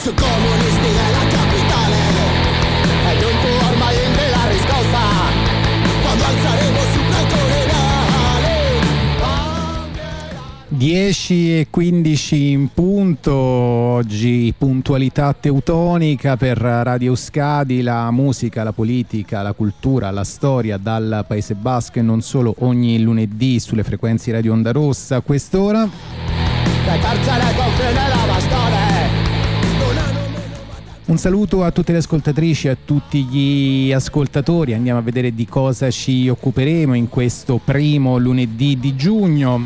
su comunisti della capitale. Non può ormai in la riscossa quando alzaremo su palco 10 e 15 in punto, oggi puntualità teutonica per Radio Scadi, la musica, la politica, la cultura, la storia dal Paese Basco e non solo ogni lunedì sulle frequenze Radio Onda Rossa. A quest'ora. Un saluto a tutte le ascoltatrici e a tutti gli ascoltatori. Andiamo a vedere di cosa ci occuperemo in questo primo lunedì di giugno.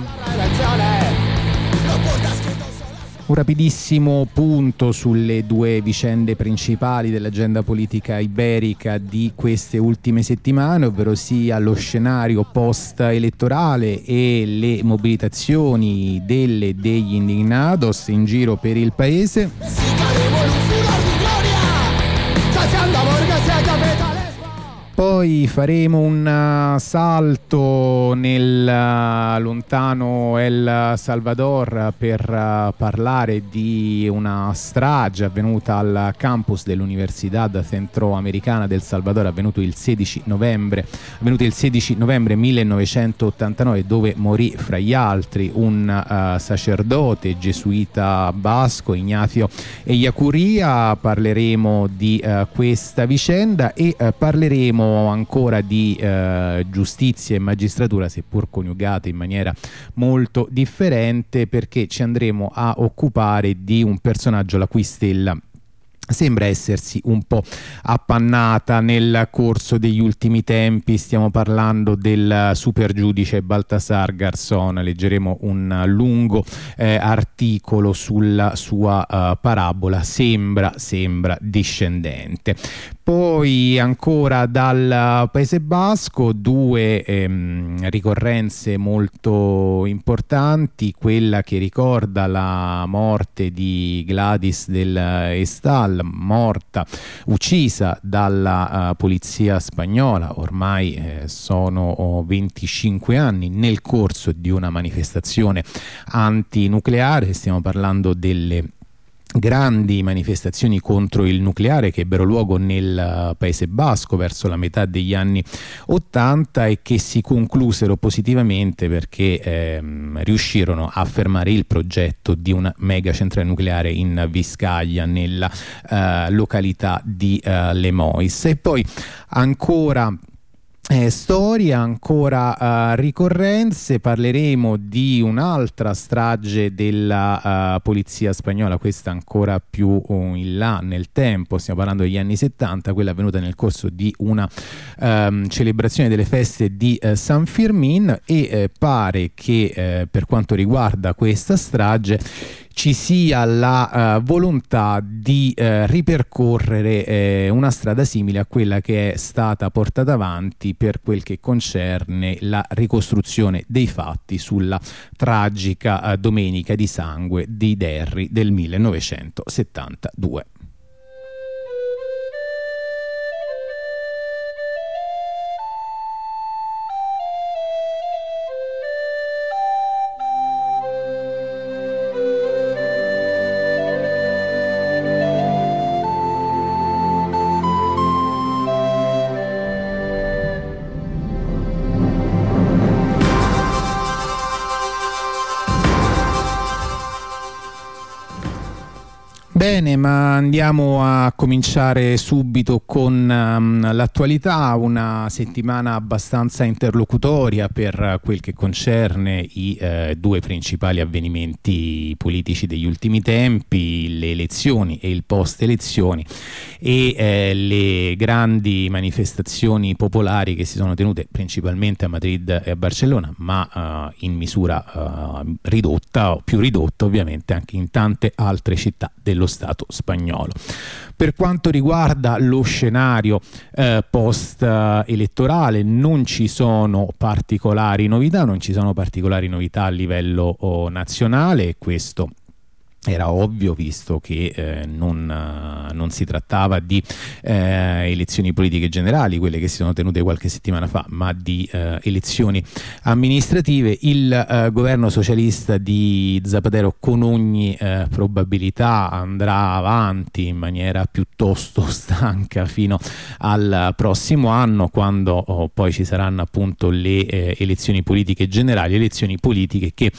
Un rapidissimo punto sulle due vicende principali dell'agenda politica iberica di queste ultime settimane, ovvero sia lo scenario post-elettorale e le mobilitazioni delle degli indignados in giro per il paese. Oh. Poi faremo un uh, salto nel uh, lontano El Salvador per uh, parlare di una strage avvenuta al campus dell'Università Centroamericana del Salvador avvenuto il 16 novembre, avvenuto il 16 novembre 1989 dove morì fra gli altri un sacerdote gesuita basco Ignazio Iacuria. Parleremo di questa vicenda e parleremo ancora di eh, giustizia e magistratura, seppur coniugate in maniera molto differente, perché ci andremo a occupare di un personaggio la cui stella sembra essersi un po' appannata nel corso degli ultimi tempi. Stiamo parlando del super giudice Baltasar Garson leggeremo un lungo eh, articolo sulla sua uh, parabola. Sembra sembra discendente poi ancora dal Paese Basco due ehm, ricorrenze molto importanti, quella che ricorda la morte di Gladys del Estal, morta, uccisa dalla uh, polizia spagnola, ormai eh, sono 25 anni, nel corso di una manifestazione antinucleare, stiamo parlando delle grandi manifestazioni contro il nucleare che ebbero luogo nel uh, Paese Basco verso la metà degli anni 80 e che si conclusero positivamente perché ehm, riuscirono a fermare il progetto di una mega centrale nucleare in Viscaglia nella uh, località di uh, Lemois e poi ancora eh, storia, ancora uh, ricorrenze, parleremo di un'altra strage della uh, polizia spagnola, questa ancora più uh, in là nel tempo, stiamo parlando degli anni 70, quella avvenuta nel corso di una um, celebrazione delle feste di eh, San Firmin e pare che per quanto riguarda questa strage ci sia la uh, volontà di uh, ripercorrere uh, una strada simile a quella che è stata portata avanti per quel che concerne la ricostruzione dei fatti sulla tragica Domenica di Sangue di Derry del 1972. Ma andiamo a cominciare subito con um, l'attualità, una settimana abbastanza interlocutoria per quel che concerne i eh, due principali avvenimenti politici degli ultimi tempi, le elezioni e il post elezioni e eh, le grandi manifestazioni popolari che si sono tenute principalmente a Madrid e a Barcellona, ma uh, in misura uh, ridotta o più ridotta ovviamente anche in tante altre città dello Stato spagnolo. Per quanto riguarda lo scenario eh, post-elettorale non ci sono particolari novità, non ci sono particolari novità a livello oh, nazionale, questo era ovvio visto che eh, non, non, si trattava di eh, elezioni politiche generali, quelle che si sono tenute qualche settimana fa, ma di uh, elezioni amministrative. Il uh, governo socialista di Zapatero con ogni probabilità andrà avanti in maniera piuttosto stanca fino al prossimo anno quando oh, poi ci saranno appunto le elezioni politiche generali, elezioni politiche che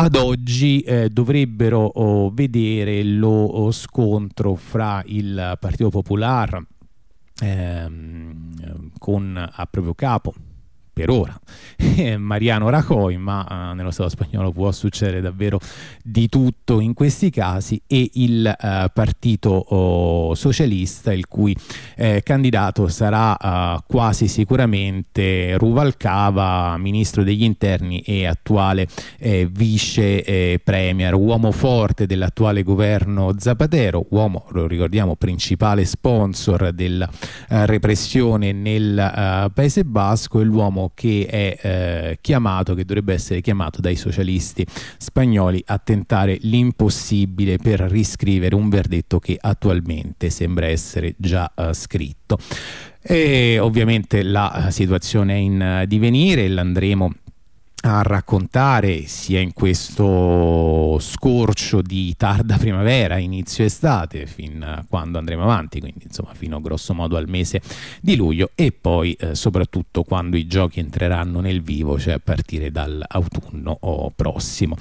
ad oggi eh, dovrebbero oh, vedere lo oh, scontro fra il Partito Popolare ehm, con a proprio capo per ora. Mariano Rajoy, ma uh, nello Stato spagnolo può succedere davvero di tutto in questi casi, e il uh, Partito oh, Socialista, il cui eh, candidato sarà uh, quasi sicuramente Ruvalcava, ministro degli interni e attuale eh, vice eh, premier, uomo forte dell'attuale governo Zapatero, uomo, lo ricordiamo, principale sponsor della repressione nel Paese Basco e l'uomo che è eh, chiamato, che dovrebbe essere chiamato dai socialisti spagnoli a tentare l'impossibile per riscrivere un verdetto che attualmente sembra essere già uh, scritto. E ovviamente la situazione è in divenire, l'andremo a raccontare sia in questo scorcio di tarda primavera, inizio estate, fin quando andremo avanti, quindi insomma fino grosso modo al mese di luglio e poi eh, soprattutto quando i giochi entreranno nel vivo, cioè a partire dall'autunno prossimo.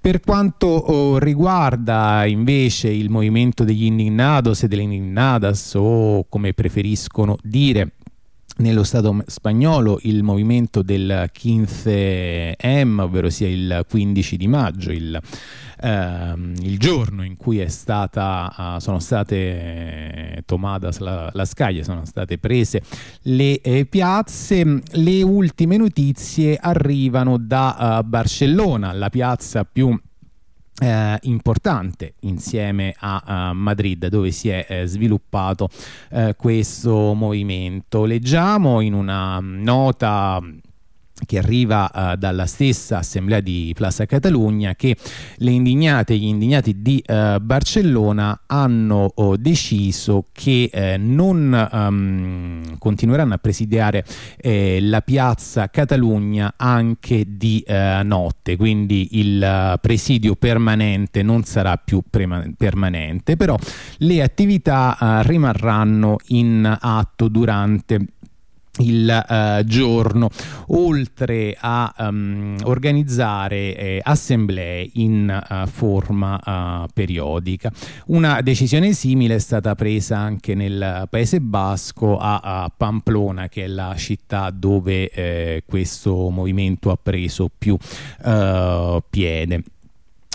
Per quanto oh, riguarda invece il movimento degli indignados e delle indignadas o come preferiscono dire nello Stato spagnolo il movimento del 15M, ovvero sia il 15 di maggio, il, ehm, il giorno in cui stata, uh, sono state tomadas la, la scaglia, sono state prese le eh, piazze. Le ultime notizie arrivano da uh, Barcellona, la piazza più eh, importante insieme a, a, Madrid dove si è eh, sviluppato eh, questo movimento. Leggiamo in una nota che arriva uh, dalla stessa assemblea di Plaza Catalogna che le indignate e gli indignati di uh, Barcellona hanno oh, deciso che eh, non um, continueranno a presidiare eh, la piazza Catalogna anche di uh, notte. Quindi il presidio permanente non sarà più permanente però le attività rimarranno in atto durante il uh, giorno oltre a um, organizzare eh, assemblee in uh, forma uh, periodica. Una decisione simile è stata presa anche nel Paese Basco a, a Pamplona che è la città dove eh, questo movimento ha preso più piede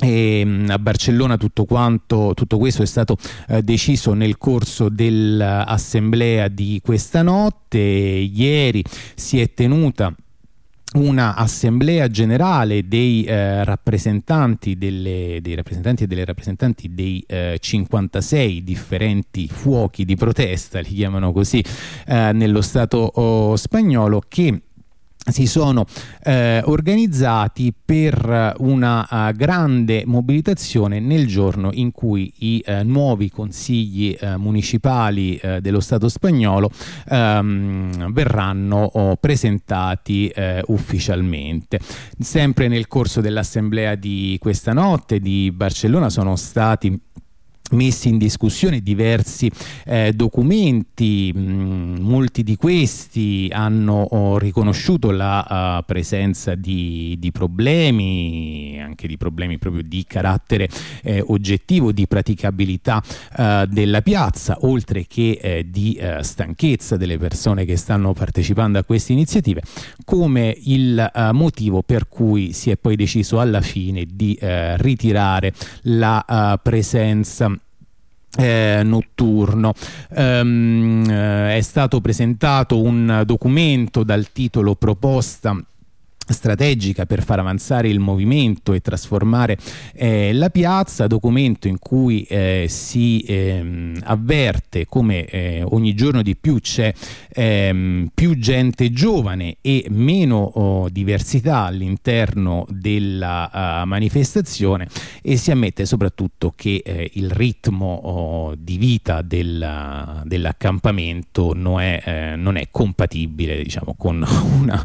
e ehm, a Barcellona tutto, quanto, tutto questo è stato eh, deciso nel corso dell'assemblea di questa notte. Ieri si è tenuta una assemblea generale dei eh, rappresentanti delle, dei rappresentanti e delle rappresentanti dei eh, 56 differenti fuochi di protesta, li chiamano così, eh, nello Stato oh, spagnolo che si sono eh, organizzati per una uh, grande mobilitazione nel giorno in cui i uh, nuovi consigli uh, municipali dello Stato spagnolo um, verranno oh, presentati ufficialmente. Sempre nel corso dell'assemblea di questa notte di Barcellona sono stati messi in discussione diversi eh, documenti, mm, molti di questi hanno oh, riconosciuto la uh, presenza di, di, problemi, anche di problemi proprio di carattere eh, oggettivo, di praticabilità uh, della piazza, oltre che eh, di uh, stanchezza delle persone che stanno partecipando a queste iniziative, come il motivo per cui si è poi deciso alla fine di ritirare la presenza eh, notturno. Um, eh, è stato presentato un documento dal titolo Proposta strategica per far avanzare il movimento e trasformare eh, la piazza, documento in cui eh, si ehm, avverte come eh, ogni giorno di più c'è ehm, più gente giovane e meno oh, diversità all'interno della uh, manifestazione e si ammette soprattutto che eh, il ritmo oh, di vita del, dell'accampamento non, eh, non, è compatibile diciamo, con una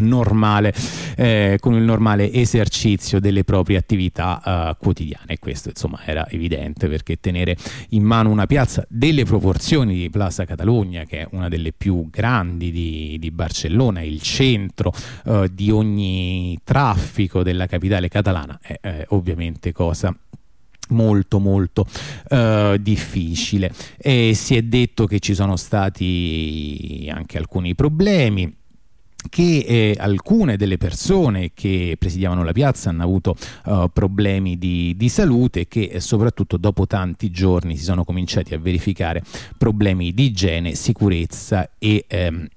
normale eh, con il normale esercizio delle proprie attività uh, quotidiane. Questo insomma era evidente perché tenere in mano una piazza delle proporzioni di Plaza Catalogna, che è una delle più grandi di, di Barcellona, il centro uh, di ogni traffico della capitale catalana, è, è ovviamente cosa molto molto uh, difficile e si è detto che ci sono stati anche alcuni problemi che eh, alcune delle persone che presidiavano la piazza hanno avuto uh, problemi di, di, salute e che eh, soprattutto dopo tanti giorni si sono cominciati a verificare problemi di igiene, sicurezza e ehm,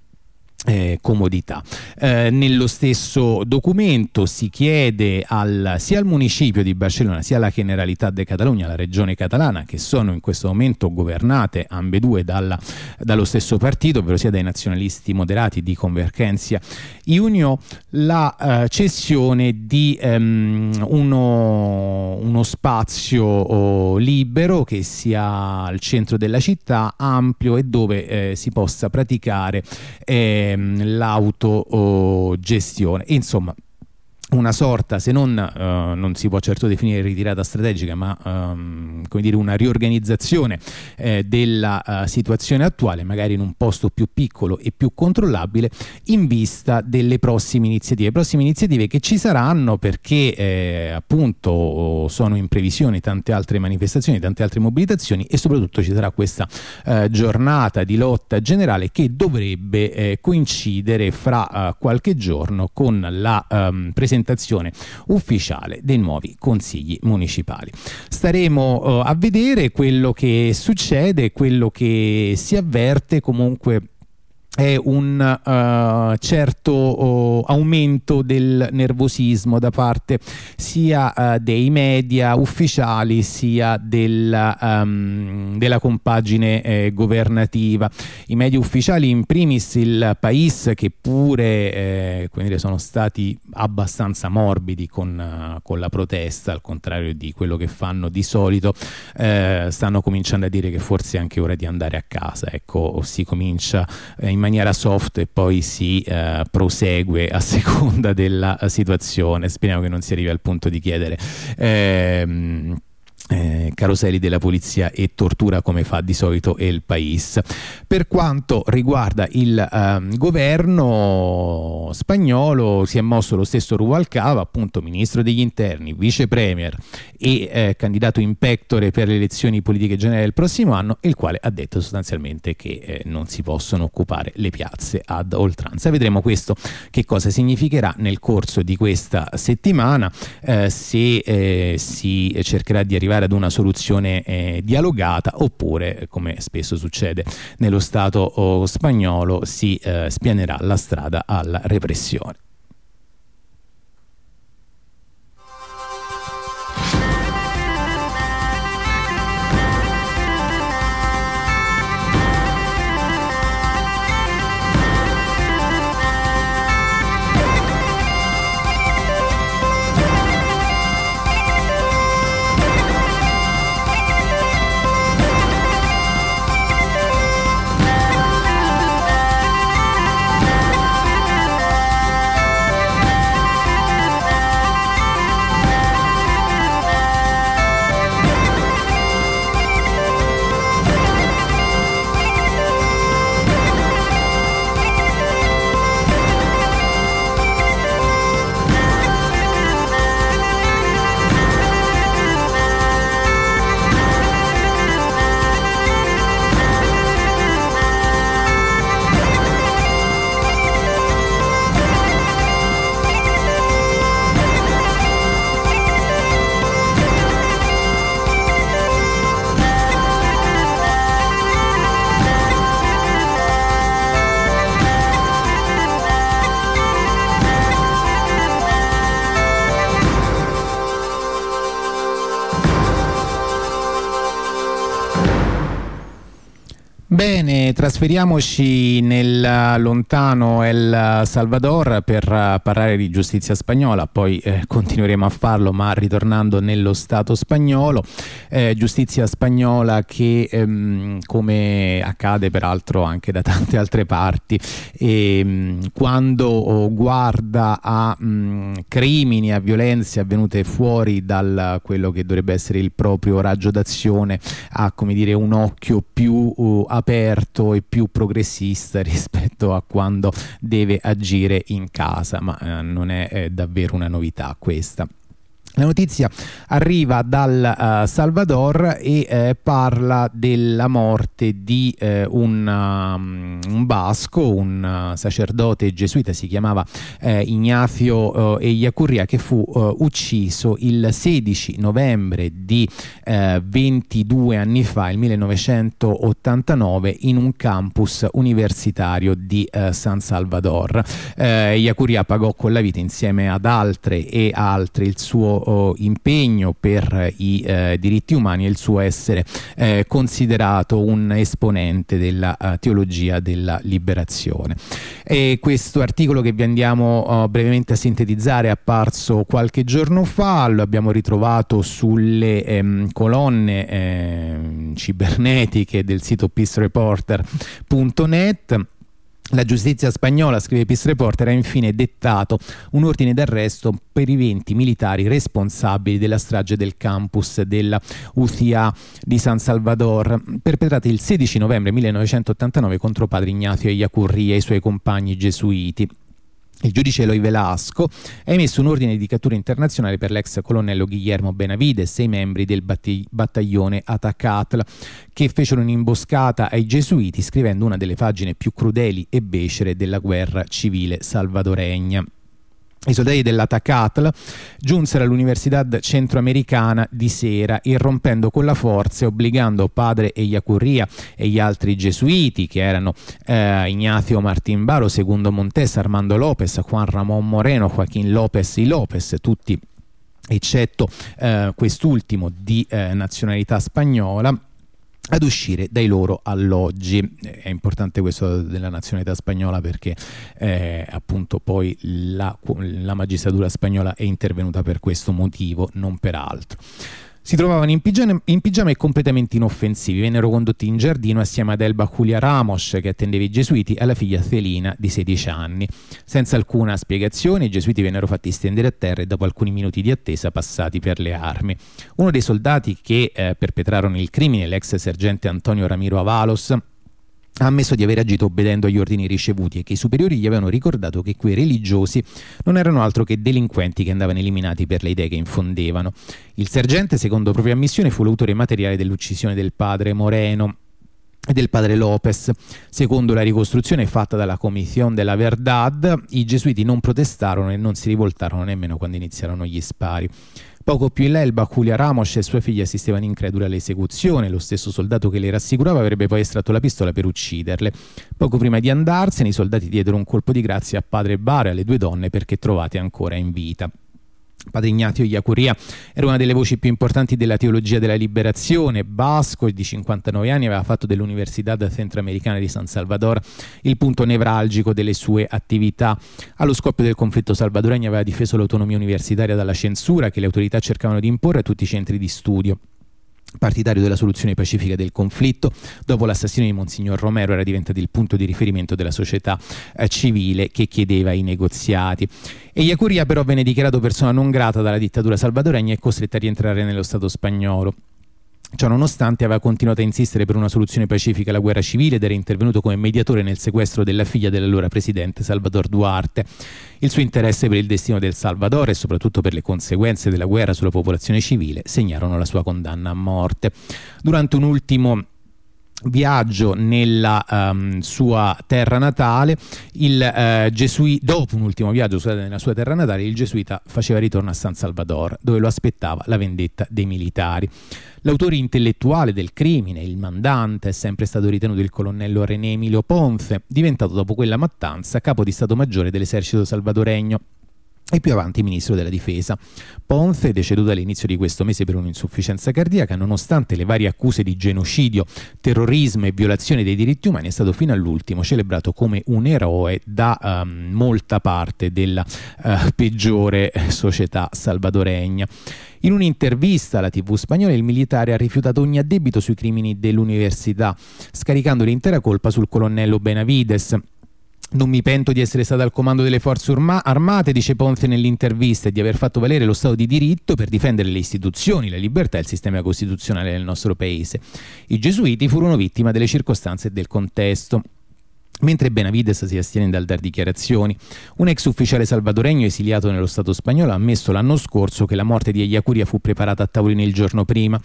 eh, comodità. Eh, nello stesso documento si chiede al, sia al municipio di Barcellona sia alla Generalitat de Catalunya, la regione catalana, che sono in questo momento governate ambedue dalla, dallo stesso partito, ovvero sia dai nazionalisti moderati di Convergenza Union, la eh, cessione di ehm, uno, uno, spazio oh, libero che sia al centro della città, ampio e dove eh, si possa praticare eh, l'autogestione. Insomma, una sorta, se non, uh, non si può certo definire ritirata strategica, ma um, come dire una riorganizzazione eh, della uh, situazione attuale, magari in un posto più piccolo e più controllabile, in vista delle prossime iniziative. Prossime iniziative che ci saranno perché eh, appunto sono in previsione tante altre manifestazioni, tante altre mobilitazioni e soprattutto ci sarà questa uh, giornata di lotta generale che dovrebbe eh, coincidere fra qualche giorno con la um, presentazione presentazione ufficiale dei nuovi consigli municipali. Staremo uh, a vedere quello che succede, quello che si avverte comunque è un uh, certo uh, aumento del nervosismo da parte sia uh, dei media ufficiali sia della, um, della compagine eh, governativa. I media ufficiali, in primis il Pais, che pure eh, dire, sono stati abbastanza morbidi con, con, la protesta, al contrario di quello che fanno di solito, eh, stanno cominciando a dire che forse è anche ora di andare a casa. Ecco, si comincia in maniera soft e poi si eh, prosegue a seconda della situazione. Speriamo che non si arrivi al punto di chiedere ehm, eh, caroselli della polizia e tortura come fa di solito il País. Per quanto riguarda il eh, governo spagnolo si è mosso lo stesso Rubalcava, appunto ministro degli interni, vice premier e eh, candidato in pectore per le elezioni politiche generali del prossimo anno, il quale ha detto sostanzialmente che eh, non si possono occupare le piazze ad oltranza. Vedremo questo che cosa significherà nel corso di questa settimana eh, se eh, si cercherà di arrivare arrivare ad una soluzione eh, dialogata oppure, come spesso succede nello Stato oh, spagnolo, si eh, spianerà la strada alla repressione. Bene, trasferiamoci nel lontano El Salvador per parlare di giustizia spagnola, poi eh, continueremo a farlo ma ritornando nello Stato spagnolo, eh, giustizia spagnola che ehm, come accade peraltro anche da tante altre parti, ehm, quando guarda a mh, mm, crimini, a violenze avvenute fuori da quello che dovrebbe essere il proprio raggio d'azione, ha come dire un occhio più uh, aperto e più progressista rispetto a quando deve agire in casa, ma eh, non è eh, davvero una novità questa. La notizia arriva dal uh, Salvador e eh, parla della morte di eh, un, um, un, basco, un uh, sacerdote gesuita, si chiamava eh, Ignazio uh, Eyacurria, che fu ucciso il 16 novembre di 22 anni fa, il 1989, in un campus universitario di San Salvador. Eyacurria pagò con la vita insieme ad altre e altri il suo suo impegno per i eh, diritti umani e il suo essere eh, considerato un esponente della teologia della liberazione. E questo articolo che vi andiamo brevemente a sintetizzare è apparso qualche giorno fa, lo abbiamo ritrovato sulle ehm, colonne ehm, cibernetiche del sito peacereporter.net la giustizia spagnola, scrive Peace Reporter, ha infine dettato un ordine d'arresto per i 20 militari responsabili della strage del campus della UCA di San Salvador, perpetrata il 16 novembre 1989 contro padre Ignazio Iacurri e i suoi compagni gesuiti. Il giudice Eloy Velasco ha emesso un ordine di cattura internazionale per l'ex colonnello Guillermo Benavides e i membri del battaglione Atacatl che fecero un'imboscata ai gesuiti scrivendo una delle pagine più crudeli e becere della guerra civile salvadoregna. I soldati dell'Atacatl giunsero all'Università Centroamericana di sera, irrompendo con la forza e obbligando padre Eyacurria e gli altri gesuiti, che erano eh, Ignacio Martín Baro, Segundo Montes, Armando Lopez, Juan Ramón Moreno, Joaquín López y López, tutti eccetto eh, quest'ultimo di eh, nazionalità spagnola, ad uscire dai loro alloggi. È importante questo della nazionalità spagnola perché eh, appunto poi la, la magistratura spagnola è intervenuta per questo motivo, non per altro. Si trovavano in pigiama, in pigiama, e completamente inoffensivi. Vennero condotti in giardino assieme ad Elba Julia Ramos, che attendeva i gesuiti, e alla figlia Celina di 16 anni. Senza alcuna spiegazione, i gesuiti vennero fatti stendere a terra e dopo alcuni minuti di attesa passati per le armi. Uno dei soldati che eh, perpetrarono il crimine, l'ex sergente Antonio Ramiro Avalos, ha ammesso di aver agito obbedendo agli ordini ricevuti e che i superiori gli avevano ricordato che quei religiosi non erano altro che delinquenti che andavano eliminati per le idee che infondevano. Il sergente, secondo propria ammissione, fu l'autore materiale dell'uccisione del padre Moreno e del padre Lopez. Secondo la ricostruzione fatta dalla Commissione della Verdad, i gesuiti non protestarono e non si rivoltarono nemmeno quando iniziarono gli spari. Poco più in là il Baculia Ramos e sua figlia assistevano increduli all'esecuzione, lo stesso soldato che le rassicurava avrebbe poi estratto la pistola per ucciderle. Poco prima di andarsene i soldati diedero un colpo di grazia a padre Bare e alle due donne perché trovate ancora in vita. Padre Ignazio Iacuria era una delle voci più importanti della teologia della liberazione, basco di 59 anni aveva fatto dell'Università Centroamericana di San Salvador il punto nevralgico delle sue attività. Allo scoppio del conflitto salvadoregno aveva difeso l'autonomia universitaria dalla censura che le autorità cercavano di imporre a tutti i centri di studio partitario della soluzione pacifica del conflitto, dopo l'assassinio di Monsignor Romero era diventato il punto di riferimento della società eh, civile che chiedeva i negoziati. E Iacuria però venne dichiarato persona non grata dalla dittatura salvadoregna e costretta a rientrare nello Stato spagnolo. Ciò nonostante aveva continuato a insistere per una soluzione pacifica alla guerra civile ed era intervenuto come mediatore nel sequestro della figlia dell'allora presidente Salvador Duarte. Il suo interesse per il destino del Salvador e soprattutto per le conseguenze della guerra sulla popolazione civile segnarono la sua condanna a morte. Durante un ultimo viaggio nella um, sua terra natale, il, uh, Gesui, dopo un ultimo viaggio nella sua terra natale, il gesuita faceva ritorno a San Salvador, dove lo aspettava la vendetta dei militari. L'autore intellettuale del crimine, il mandante, è sempre stato ritenuto il colonnello René Emilio Ponce, diventato dopo quella mattanza capo di Stato Maggiore dell'esercito salvadoregno e più avanti ministro della difesa. Ponce, deceduto all'inizio di questo mese per un'insufficienza cardiaca, nonostante le varie accuse di genocidio, terrorismo e violazione dei diritti umani, è stato fino all'ultimo celebrato come un eroe da um, molta parte della uh, peggiore società salvadoregna. In un'intervista alla TV spagnola il militare ha rifiutato ogni addebito sui crimini dell'università, scaricando l'intera colpa sul colonnello Benavides non mi pento di essere stato al comando delle forze armate, dice Ponce nell'intervista, e di aver fatto valere lo Stato di diritto per difendere le istituzioni, la libertà e il sistema costituzionale del nostro paese. I gesuiti furono vittima delle circostanze e del contesto. Mentre Benavides si astiene dal dar dichiarazioni, un ex ufficiale salvadoregno esiliato nello Stato spagnolo ha ammesso l'anno scorso che la morte di Ayacuria fu preparata a tavolino il giorno prima.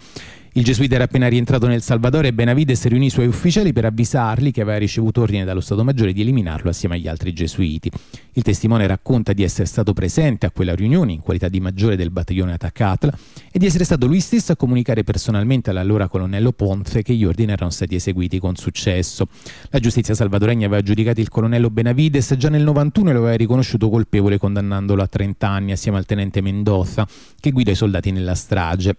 Il gesuita era appena rientrato nel Salvador e Benavides riunì i suoi ufficiali per avvisarli che aveva ricevuto ordine dallo Stato Maggiore di eliminarlo assieme agli altri gesuiti. Il testimone racconta di essere stato presente a quella riunione in qualità di maggiore del battaglione Atacatla e di essere stato lui stesso a comunicare personalmente all'allora colonnello Ponce che gli ordini erano stati eseguiti con successo. La giustizia salvadoregna aveva giudicato il colonnello Benavides già nel 91 e lo aveva riconosciuto colpevole condannandolo a 30 anni assieme al tenente Mendoza che guida i soldati nella strage.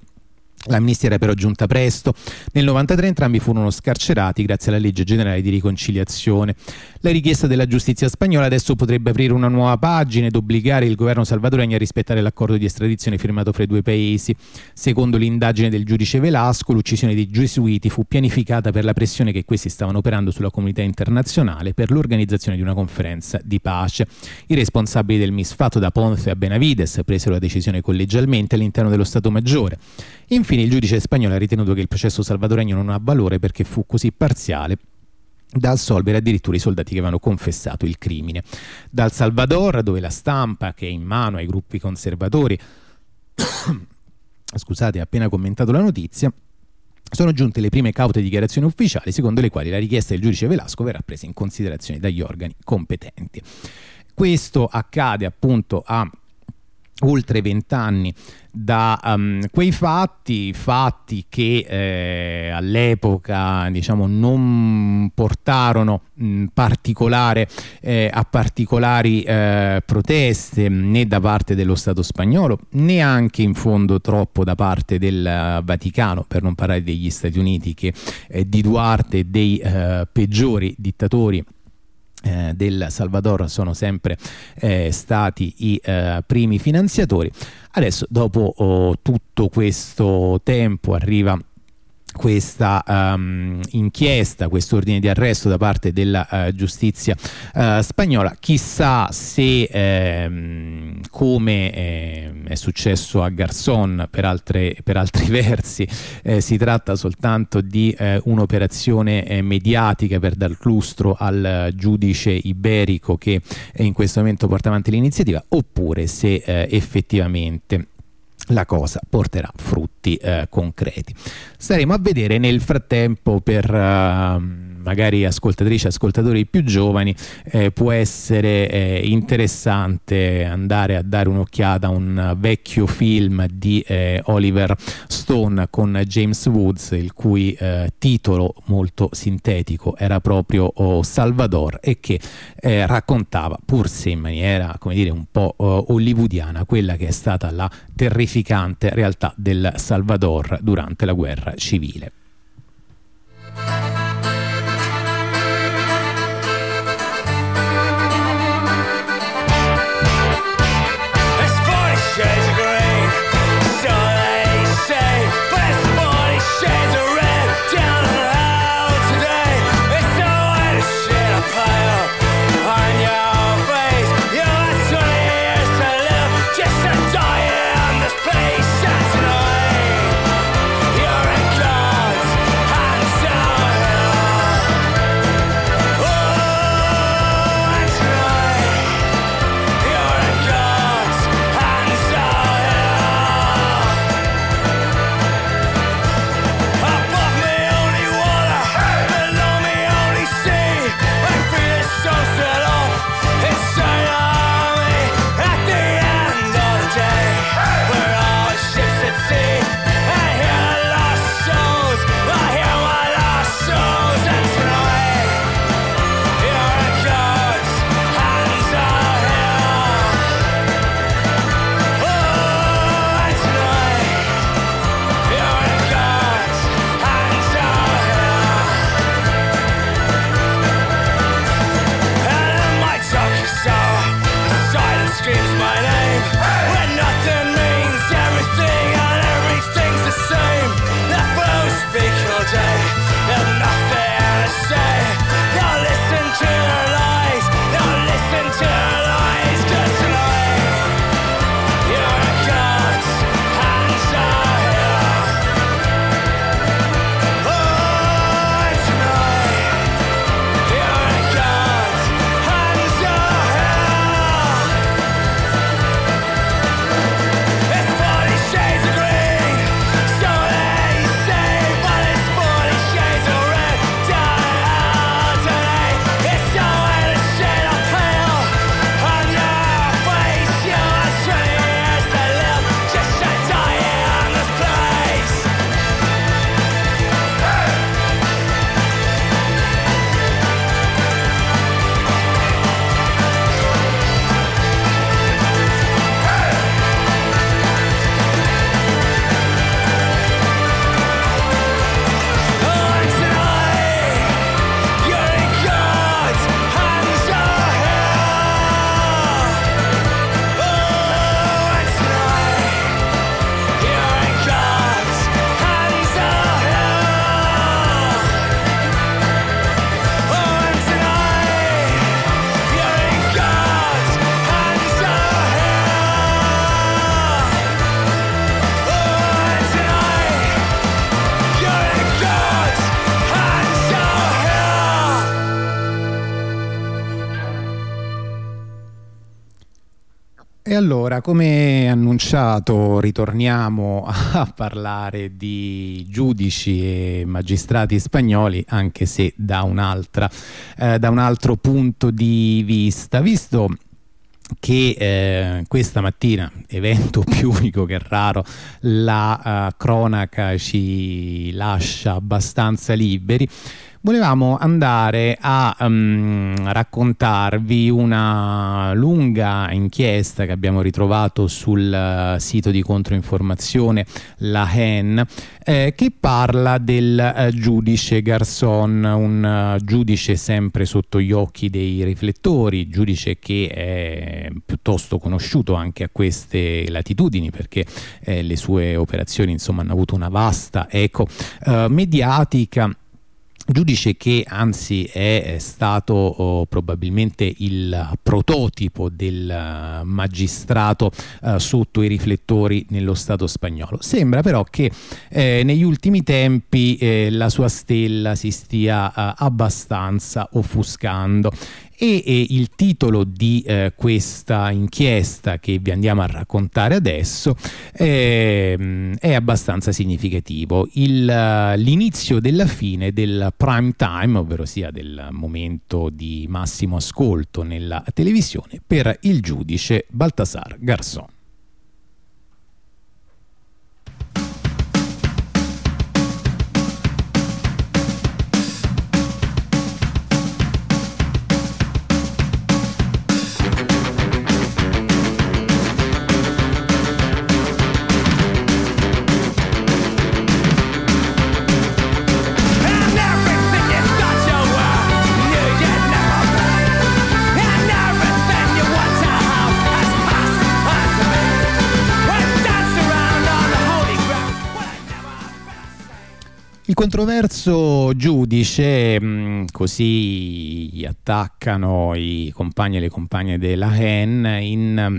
L'amnistia era però giunta presto. Nel 1993 entrambi furono scarcerati grazie alla legge generale di riconciliazione. La richiesta della giustizia spagnola adesso potrebbe aprire una nuova pagina ed obbligare il governo salvadoregno a rispettare l'accordo di estradizione firmato fra i due paesi. Secondo l'indagine del giudice Velasco, l'uccisione dei gesuiti fu pianificata per la pressione che questi stavano operando sulla comunità internazionale per l'organizzazione di una conferenza di pace. I responsabili del misfatto da Ponce a Benavides presero la decisione collegialmente all'interno dello Stato Maggiore. Infine il giudice spagnolo ha ritenuto che il processo salvadoregno non ha valore perché fu così parziale da assolvere addirittura i soldati che avevano confessato il crimine. Dal Salvador, dove la stampa, che è in mano ai gruppi conservatori, scusate, ha appena commentato la notizia, sono giunte le prime caute dichiarazioni ufficiali secondo le quali la richiesta del giudice Velasco verrà presa in considerazione dagli organi competenti. Questo accade appunto a oltre vent'anni da um, quei fatti, fatti che eh, all'epoca diciamo, non portarono mh, particolare, eh, a particolari eh, proteste né da parte dello Stato spagnolo, neanche in fondo troppo da parte del Vaticano, per non parlare degli Stati Uniti che eh, di Duarte dei eh, peggiori dittatori eh, del Salvador sono sempre eh, stati i eh, primi finanziatori. Adesso, dopo oh, tutto questo tempo, arriva questa um, inchiesta, questo ordine di arresto da parte della uh, giustizia uh, spagnola. Chissà se, ehm, come eh, è successo a Garzón per, altre, per altri versi, eh, si tratta soltanto di eh, un'operazione eh, mediatica per dar lustro al giudice iberico che in questo momento porta avanti l'iniziativa, oppure se effettivamente la cosa porterà frutti eh, concreti. Staremo a vedere nel frattempo per uh, magari ascoltatrici e ascoltatori più giovani eh, può essere eh, interessante andare a dare un'occhiata a un vecchio film di eh, Oliver Stone con James Woods il cui eh, titolo molto sintetico era proprio oh, Salvador e che eh, raccontava pur se in maniera come dire un po' oh, hollywoodiana quella che è stata la terrificante realtà del Salvador durante la guerra civile. E allora, come annunciato, ritorniamo a parlare di giudici e magistrati spagnoli, anche se da, eh, da un altro punto di vista. Visto che eh, questa mattina, evento più unico che raro, la uh, cronaca ci lascia abbastanza liberi, volevamo andare a um, raccontarvi una lunga inchiesta che abbiamo ritrovato sul uh, sito di controinformazione La HEN eh, che parla del uh, giudice Garçon, un uh, giudice sempre sotto gli occhi dei riflettori, giudice che è piuttosto conosciuto anche a queste latitudini perché eh, le sue operazioni insomma hanno avuto una vasta eco mediatica giudice che anzi è stato oh, probabilmente il prototipo del uh, magistrato uh, sotto i riflettori nello Stato spagnolo. Sembra però che eh, negli ultimi tempi eh, la sua stella si stia uh, abbastanza offuscando e, e il titolo di eh, questa inchiesta che vi andiamo a raccontare adesso eh, è abbastanza significativo. l'inizio della fine del prime time, ovvero sia del momento di massimo ascolto nella televisione per il giudice Baltasar Garçon. Il controverso giudice, mh, mm, così attaccano i compagni e le compagne della HEN in mm,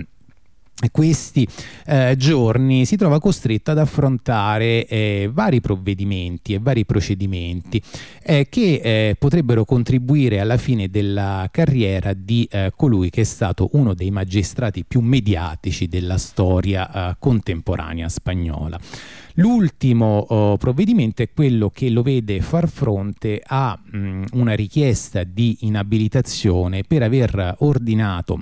questi eh, giorni si trova costretto ad affrontare eh, vari provvedimenti e vari procedimenti eh, che eh, potrebbero contribuire alla fine della carriera di eh, colui che è stato uno dei magistrati più mediatici della storia eh, contemporanea spagnola. L'ultimo oh, provvedimento è quello che lo vede far fronte a mh, mm, una richiesta di inabilitazione per aver ordinato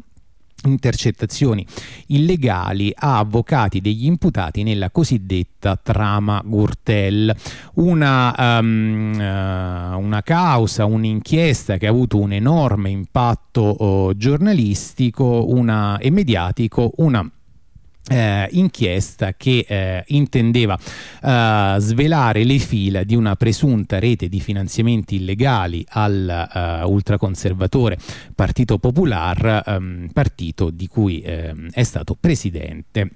intercettazioni illegali a avvocati degli imputati nella cosiddetta trama Gurtel, una, um, uh, una causa, un'inchiesta che ha avuto un enorme impatto uh, giornalistico una, e mediatico, una eh, inchiesta che eh, intendeva eh, svelare le fila di una presunta rete di finanziamenti illegali al eh, ultraconservatore Partito Popular, ehm, partito di cui ehm, è stato presidente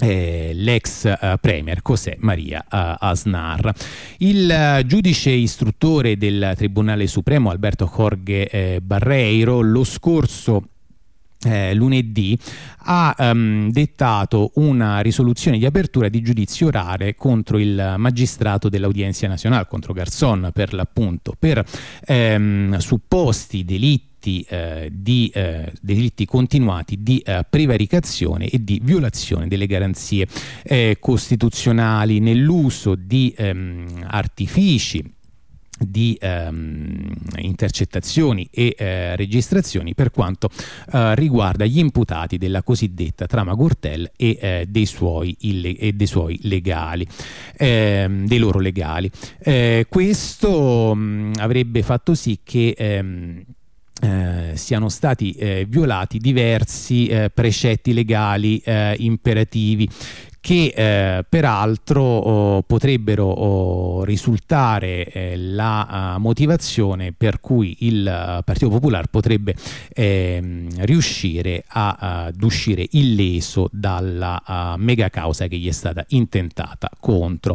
eh, l'ex uh, premier José Maria uh, Aznar. Il uh, giudice istruttore del Tribunale Supremo Alberto Jorge eh, Barreiro lo scorso eh, lunedì ha um, dettato una risoluzione di apertura di giudizio orale contro il magistrato dell'Audienza Nazionale, contro Garzon per l'appunto, per ehm, supposti delitti eh, di eh, delitti continuati di eh, prevaricazione e di violazione delle garanzie eh, costituzionali. Nell'uso di ehm, artifici di ehm, intercettazioni e eh, registrazioni per quanto eh, riguarda gli imputati della cosiddetta trama Gurtel e, eh, dei, suoi e dei suoi legali, ehm, dei loro legali. Eh, questo mh, mm, avrebbe fatto sì che ehm, eh, siano stati eh, violati diversi eh, precetti legali eh, imperativi che eh, peraltro oh, potrebbero oh, risultare eh, la uh, motivazione per cui il uh, Partito Popolare potrebbe eh, riuscire a, ad uscire illeso dalla uh, mega causa che gli è stata intentata contro.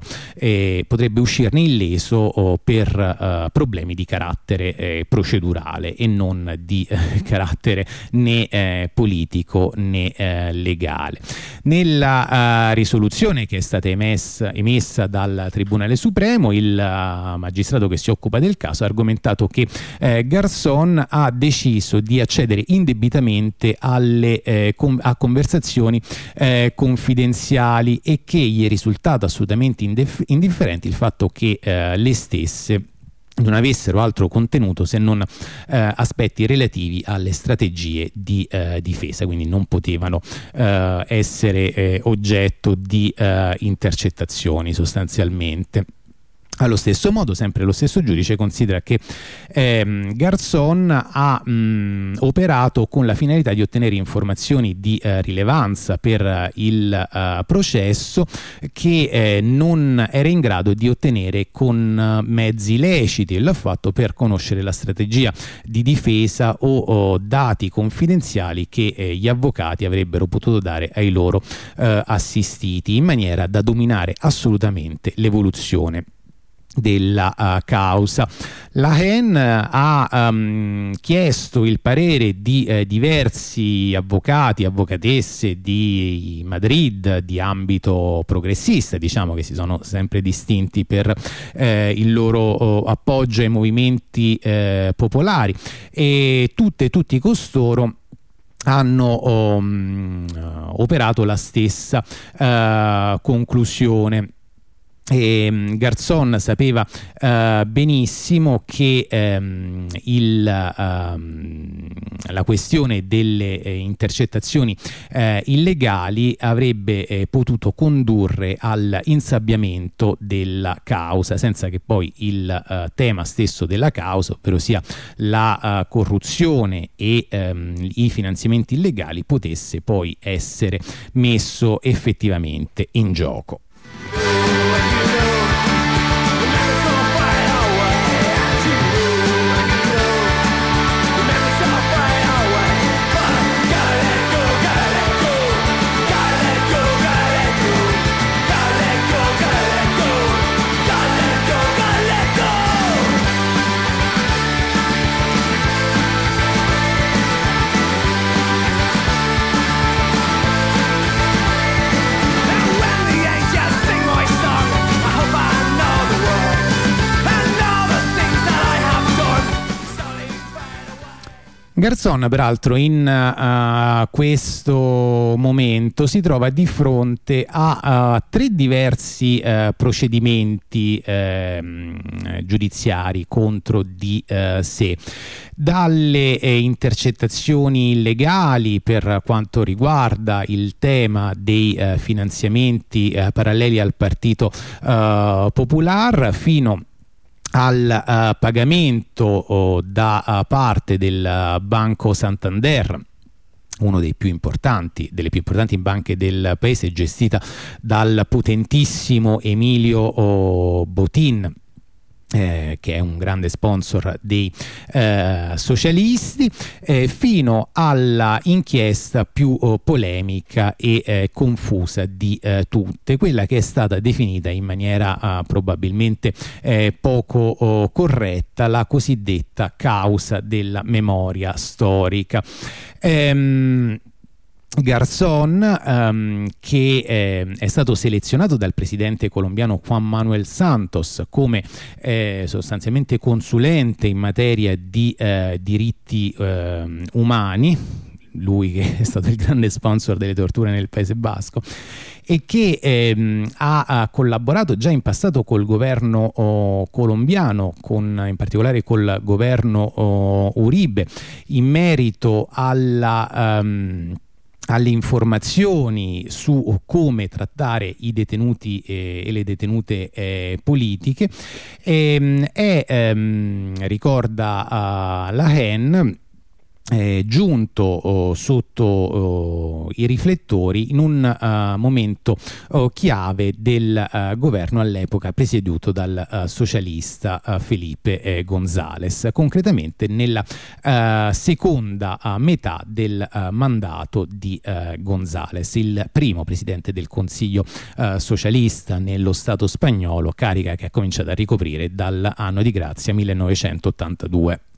potrebbe uscirne illeso oh, per problemi di carattere eh, procedurale e non di eh, carattere né eh, politico né legale. Nella risoluzione che è stata emessa, emessa dal Tribunale Supremo, il uh, magistrato che si occupa del caso ha argomentato che eh, Garson ha deciso di accedere indebitamente alle, eh, com a conversazioni eh, confidenziali e che gli è risultato assolutamente indifferente il fatto che eh, le stesse non avessero altro contenuto se non eh, aspetti relativi alle strategie di eh, difesa, quindi non potevano eh, essere eh, oggetto di eh, intercettazioni sostanzialmente. Allo stesso modo, sempre lo stesso giudice considera che ehm, Garçon ha mh, operato con la finalità di ottenere informazioni di eh, rilevanza per eh, il eh, processo che eh, non era in grado di ottenere con eh, mezzi leciti e l'ha fatto per conoscere la strategia di difesa o, o dati confidenziali che eh, gli avvocati avrebbero potuto dare ai loro assistiti in maniera da dominare assolutamente l'evoluzione della uh, causa. La HEN ha um, chiesto il parere di eh, diversi avvocati, avvocatesse di Madrid di ambito progressista, diciamo che si sono sempre distinti per eh, il loro oh, appoggio ai movimenti eh, popolari e tutte e tutti costoro hanno um, operato la stessa uh, conclusione e ehm, Garzon sapeva uh, benissimo che um, il, uh, la questione delle eh, intercettazioni uh, illegali avrebbe eh, potuto condurre all'insabbiamento della causa senza che poi il tema stesso della causa, ovvero sia la corruzione e um, i finanziamenti illegali potesse poi essere messo effettivamente in gioco. Garzon, peraltro, in uh, questo momento si trova di fronte a uh, tre diversi uh, procedimenti ehm, giudiziari contro di sé, dalle eh, intercettazioni illegali per quanto riguarda il tema dei finanziamenti paralleli al Partito Popolare fino a al uh, pagamento oh, da uh, parte del Banco Santander uno dei più importanti, delle più importanti banche del paese, gestita dal potentissimo Emilio oh, Botin, eh, che è un grande sponsor dei eh, socialisti, eh, fino alla inchiesta più oh, polemica e eh, confusa di eh, tutte, quella che è stata definita in maniera ah, probabilmente eh, poco oh, corretta la cosiddetta causa della memoria storica. Ehm, Garzón, um, che eh, è stato selezionato dal presidente colombiano Juan Manuel Santos come eh, sostanzialmente consulente in materia di eh, diritti ehm, umani, lui che è stato il grande sponsor delle torture nel Paese Basco, e che ehm, ha, ha, collaborato già in passato col governo oh, colombiano, con, in particolare col governo oh, Uribe, in merito alla... Um, alle informazioni su come trattare i detenuti eh, e le detenute eh, politiche. Ehm, e ehm, ricorda uh, la HEN eh, giunto oh, sotto oh, i riflettori in un uh, momento oh, chiave del uh, governo all'epoca presieduto dal uh, socialista Felipe eh, González, concretamente nella seconda metà del mandato di González, il primo presidente del Consiglio socialista nello Stato spagnolo, carica che ha cominciato a ricoprire dall'anno di grazia 1982.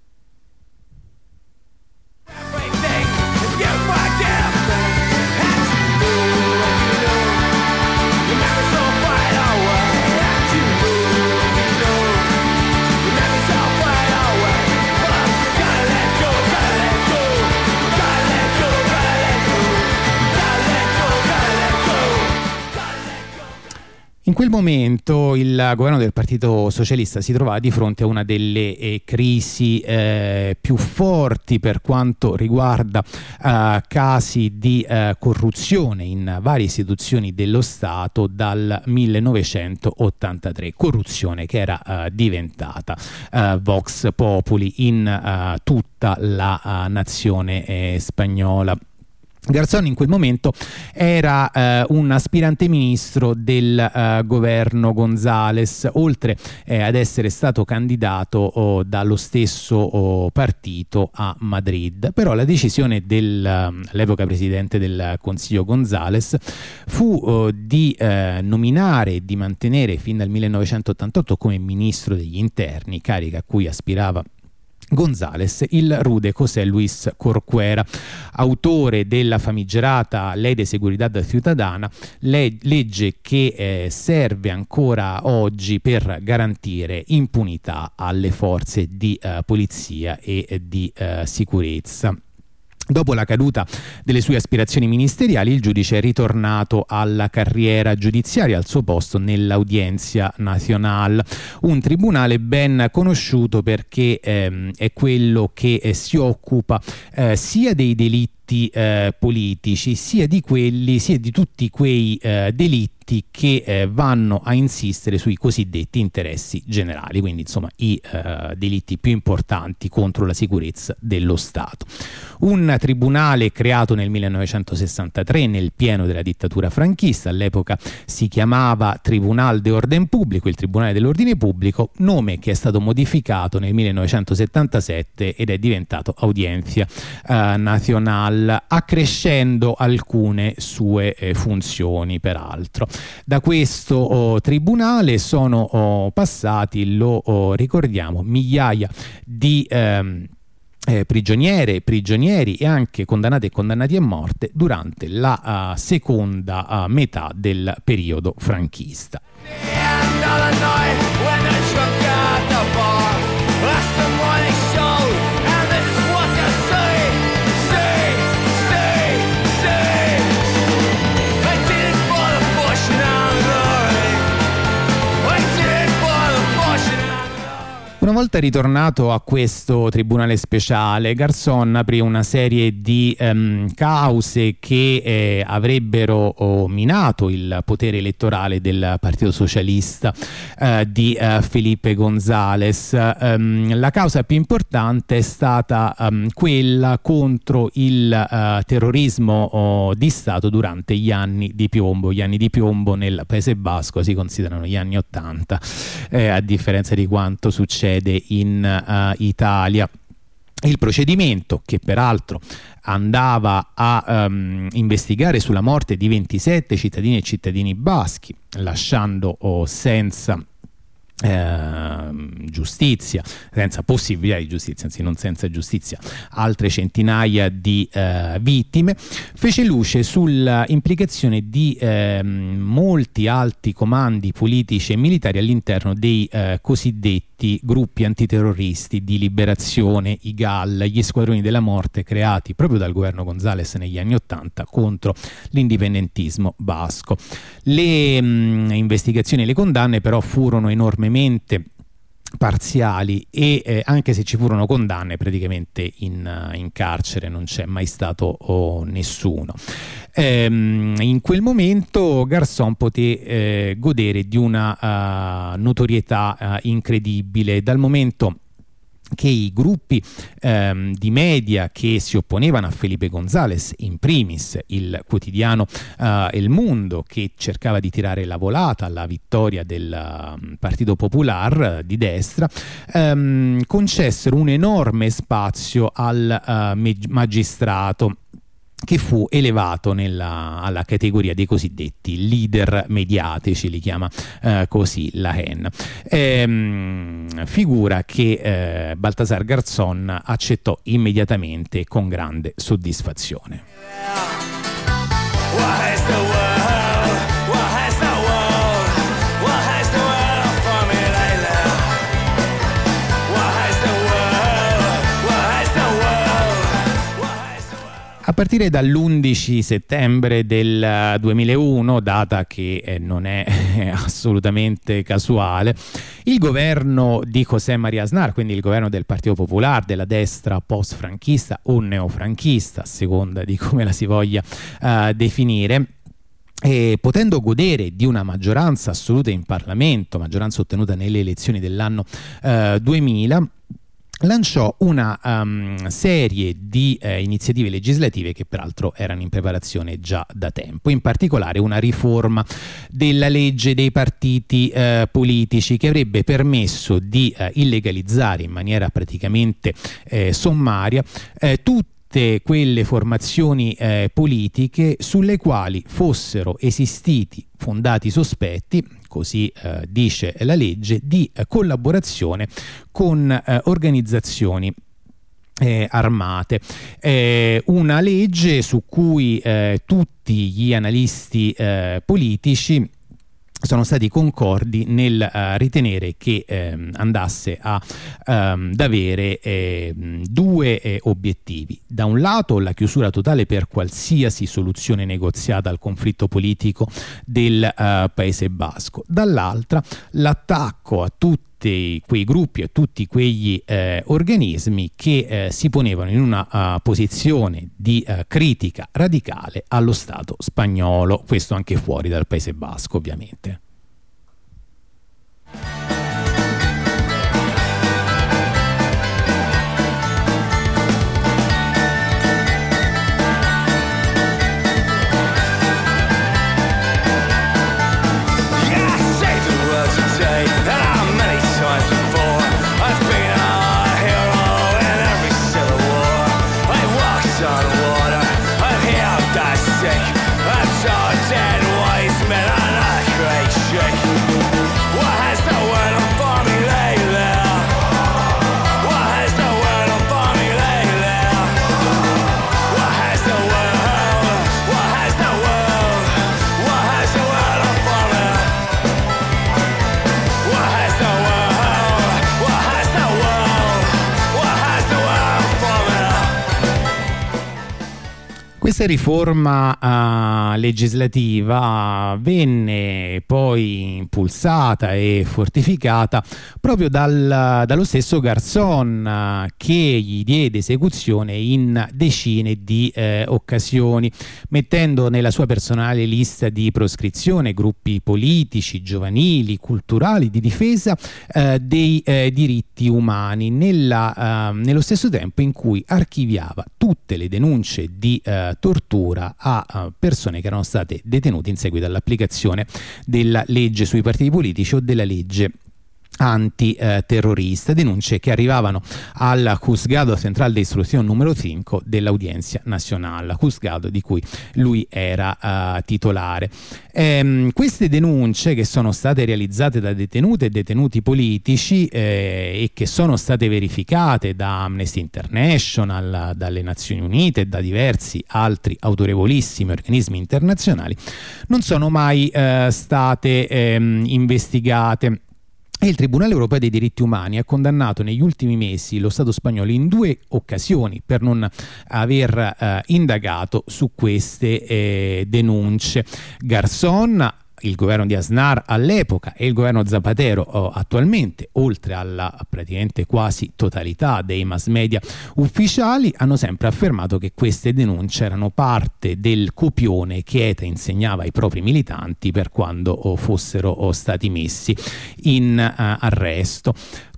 In quel momento il governo del Partito Socialista si trovava di fronte a una delle eh, crisi eh, più forti per quanto riguarda eh, casi di eh, corruzione in varie istituzioni dello Stato dal 1983, corruzione che era eh, diventata eh, Vox Populi in tutta la nazione spagnola. Garzón in quel momento era eh, un aspirante ministro del eh, governo Gonzales, oltre eh, ad essere stato candidato oh, dallo stesso oh, partito a Madrid. Però la decisione dell'epoca ehm, presidente del Consiglio Gonzales fu oh, di eh, nominare e di mantenere fin dal 1988 come ministro degli interni, carica a cui aspirava Gonzales, il rude José Luis Corcuera, autore della famigerata Ley de Seguridad Ciudadana, le legge che eh, serve ancora oggi per garantire impunità alle forze di eh, polizia e di eh, sicurezza. Dopo la caduta delle sue aspirazioni ministeriali, il giudice è ritornato alla carriera giudiziaria al suo posto nell'Audiencia Nazionale, un tribunale ben conosciuto perché ehm, è quello che eh, si occupa eh, sia dei delitti eh, politici sia di quelli sia di tutti quei eh, delitti delitti che eh, vanno a insistere sui cosiddetti interessi generali, quindi insomma i eh, delitti più importanti contro la sicurezza dello Stato. Un tribunale creato nel 1963 nel pieno della dittatura franchista, all'epoca si chiamava Tribunal de Orden Pubblico, il Tribunale dell'Ordine Pubblico, nome che è stato modificato nel 1977 ed è diventato Audiencia eh, Nacional, accrescendo alcune sue eh, funzioni peraltro. Da questo oh, tribunale sono oh, passati, lo oh, ricordiamo, migliaia di... Ehm, eh, prigioniere, prigionieri e anche condannati e condannati a morte durante la uh, seconda uh, metà del periodo franchista. Una volta ritornato a questo tribunale speciale, Garçon aprì una serie di um, cause che eh, avrebbero oh, minato il potere elettorale del Partito Socialista eh, di uh, Felipe González. Um, la causa più importante è stata um, quella contro il uh, terrorismo oh, di Stato durante gli anni di piombo. Gli anni di piombo nel Paese Basco si considerano gli anni Ottanta, eh, a differenza di quanto succede succede in uh, Italia. Il procedimento, che peraltro andava a um, investigare sulla morte di 27 cittadini e cittadini baschi, lasciando oh, senza eh, giustizia, senza possibilità di giustizia, anzi non senza giustizia, altre centinaia di eh, vittime, fece luce sull'implicazione di eh, molti alti comandi politici e militari all'interno dei eh, cosiddetti gruppi antiterroristi di liberazione, i GAL, gli squadroni della morte creati proprio dal governo Gonzales negli anni Ottanta contro l'indipendentismo basco. Le mh, mm, investigazioni e le condanne però furono enormemente enormemente parziali e eh, anche se ci furono condanne praticamente in, uh, in carcere non c'è mai stato oh, nessuno. Ehm, in quel momento Garçon poté eh, godere di una uh, notorietà uh, incredibile dal momento che i gruppi ehm, di media che si opponevano a Felipe González, in primis il quotidiano eh, El Mundo, che cercava di tirare la volata alla vittoria del um, Partito Popular uh, di destra, ehm, concessero un enorme spazio al uh, magistrato che fu elevato nella, alla categoria dei cosiddetti leader mediatici, li chiama eh, così la HEN. Ehm, figura che eh, Baltasar Garzon accettò immediatamente con grande soddisfazione. Yeah. Partire dall'11 settembre del 2001, data che eh, non è assolutamente casuale, il governo di José María Aznar, quindi il governo del Partito Popolare, della destra post-franchista o neofranchista, a seconda di come la si voglia uh, definire, e potendo godere di una maggioranza assoluta in Parlamento, maggioranza ottenuta nelle elezioni dell'anno uh, 2000, lanciò una um, serie di eh, iniziative legislative che peraltro erano in preparazione già da tempo, in particolare una riforma della legge dei partiti eh, politici che avrebbe permesso di eh, illegalizzare in maniera praticamente eh, sommaria eh, tutti tutte quelle formazioni eh, politiche sulle quali fossero esistiti fondati sospetti, così eh, dice la legge, di eh, collaborazione con eh, organizzazioni eh, armate. Eh, una legge su cui eh, tutti gli analisti eh, politici sono stati concordi nel uh, ritenere che ehm, andasse a, um, ad avere eh, due eh, obiettivi. Da un lato la chiusura totale per qualsiasi soluzione negoziata al conflitto politico del uh, Paese Basco, dall'altra l'attacco a tutti quei gruppi e tutti quegli eh, organismi che eh, si ponevano in una uh, posizione di uh, critica radicale allo Stato spagnolo, questo anche fuori dal Paese Basco ovviamente. Questa riforma uh, legislativa venne poi impulsata e fortificata proprio dal, dallo stesso Garzon uh, che gli diede esecuzione in decine di eh, occasioni, mettendo nella sua personale lista di proscrizione gruppi politici, giovanili, culturali, di difesa eh, dei eh, diritti umani, nella, ehm, nello stesso tempo in cui archiviava tutte le denunce di eh, tortura a persone che erano state detenute in seguito all'applicazione della legge sui partiti politici o della legge antiterrorista, denunce che arrivavano al Juzgado Central de Instrucción numero 5 dell'Audiencia Nazionale, Juzgado di cui lui era uh, titolare. Ehm, queste denunce che sono state realizzate da detenute e detenuti politici eh, e che sono state verificate da Amnesty International, dalle Nazioni Unite e da diversi altri autorevolissimi organismi internazionali, non sono mai eh, state ehm, investigate e il Tribunale europeo dei diritti umani ha condannato negli ultimi mesi lo Stato spagnolo in due occasioni per non aver eh, indagato su queste eh, denunce. Garson il governo di Aznar all'epoca e il governo Zapatero oh, attualmente, oltre alla praticamente quasi totalità dei mass media ufficiali, hanno sempre affermato che queste denunce erano parte del copione che ETA insegnava ai propri militanti per quando oh, fossero oh, stati messi in uh, arresto.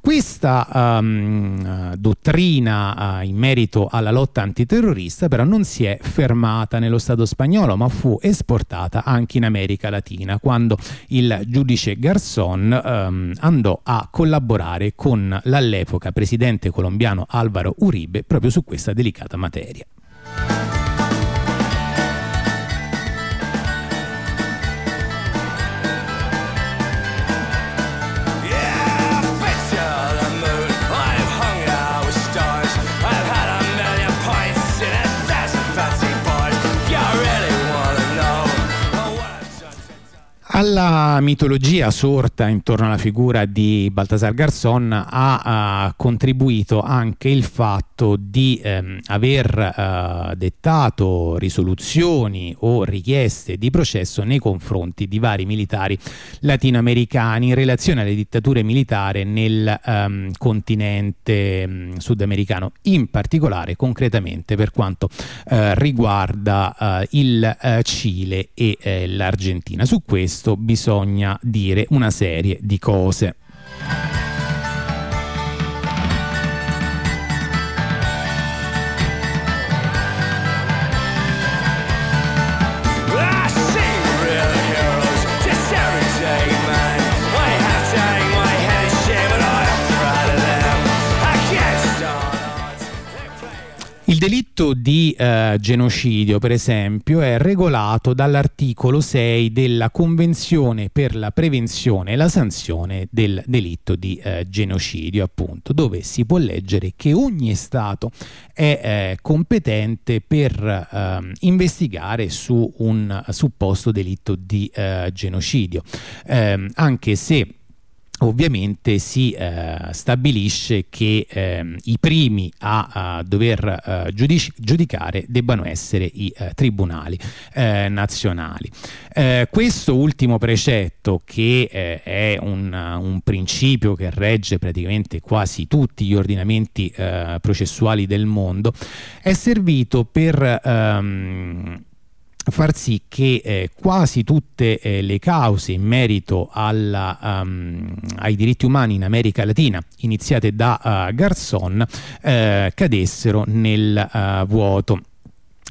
Questa um, dottrina uh, in merito alla lotta antiterrorista però non si è fermata nello Stato spagnolo ma fu esportata anche in America Latina quando il giudice Garzón um, andò a collaborare con l'all'epoca presidente colombiano Álvaro Uribe proprio su questa delicata materia. Alla mitologia sorta intorno alla figura di Baltasar Garzon ha, ha contribuito anche il fatto di ehm, aver eh, dettato risoluzioni o richieste di processo nei confronti di vari militari latinoamericani in relazione alle dittature militari nel ehm, continente ehm, sudamericano, in particolare concretamente per quanto eh, riguarda eh, il eh, Cile e eh, l'Argentina. Su questo questo bisogna dire una serie di cose. Delitto di eh, genocidio, per esempio, è regolato dall'articolo 6 della Convenzione per la prevenzione e la sanzione del delitto di eh, genocidio, appunto, dove si può leggere che ogni Stato è eh, competente per ehm, investigare su un supposto delitto di eh, genocidio, ehm, anche se ovviamente si eh, stabilisce che eh, i primi a, a dover eh, giudic giudicare debbano essere i eh, tribunali eh, nazionali. Eh, questo ultimo precetto, che è un, un, principio che regge praticamente quasi tutti gli ordinamenti processuali del mondo, è servito per ehm, far sì che eh, quasi tutte eh, le cause in merito alla, um, ai diritti umani in America Latina iniziate da uh, Garzon eh, cadessero nel uh, vuoto.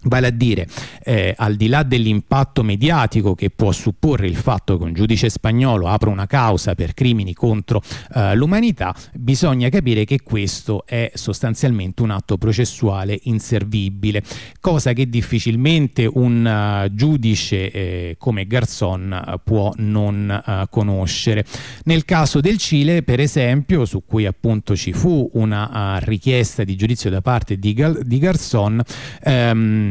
Vale a dire, eh, al di là dell'impatto mediatico che può supporre il fatto che un giudice spagnolo apra una causa per crimini contro eh, l'umanità, bisogna capire che questo è sostanzialmente un atto processuale inservibile, cosa che difficilmente un uh, giudice eh, come Garzon uh, può non uh, conoscere. Nel caso del Cile, per esempio, su cui appunto ci fu una richiesta di giudizio da parte di, Gal di Garzon, ehm,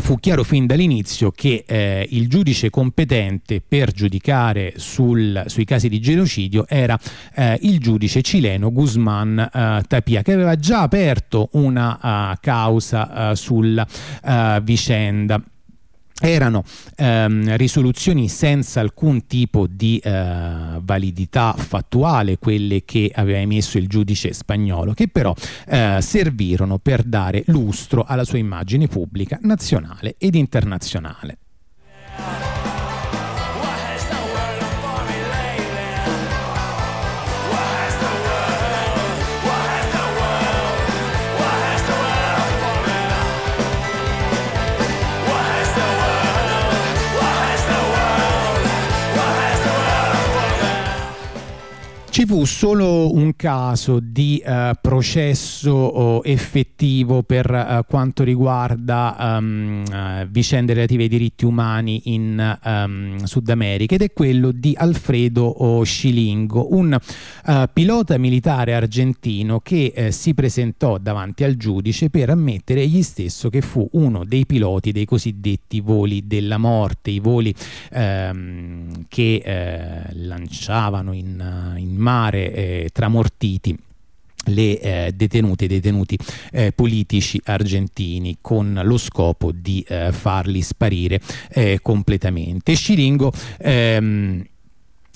fu chiaro fin dall'inizio che eh, il giudice competente per giudicare sul, sui casi di genocidio era eh, il giudice cileno Guzman eh, Tapia che aveva già aperto una uh, causa uh, sulla uh, vicenda erano ehm, risoluzioni senza alcun tipo di eh, validità fattuale, quelle che aveva emesso il giudice spagnolo, che però eh, servirono per dare lustro alla sua immagine pubblica nazionale ed internazionale. Ci fu solo un caso di uh, processo effettivo per uh, quanto riguarda um, uh, vicende relative ai diritti umani in um, Sud America ed è quello di Alfredo Scilingo, un pilota militare argentino che eh, si presentò davanti al giudice per ammettere egli stesso che fu uno dei piloti dei cosiddetti voli della morte, i voli ehm, che eh, lanciavano in, in mare eh, tramortiti le eh, detenute e detenuti eh, politici argentini con lo scopo di eh, farli sparire eh, completamente. Sciringo ehm,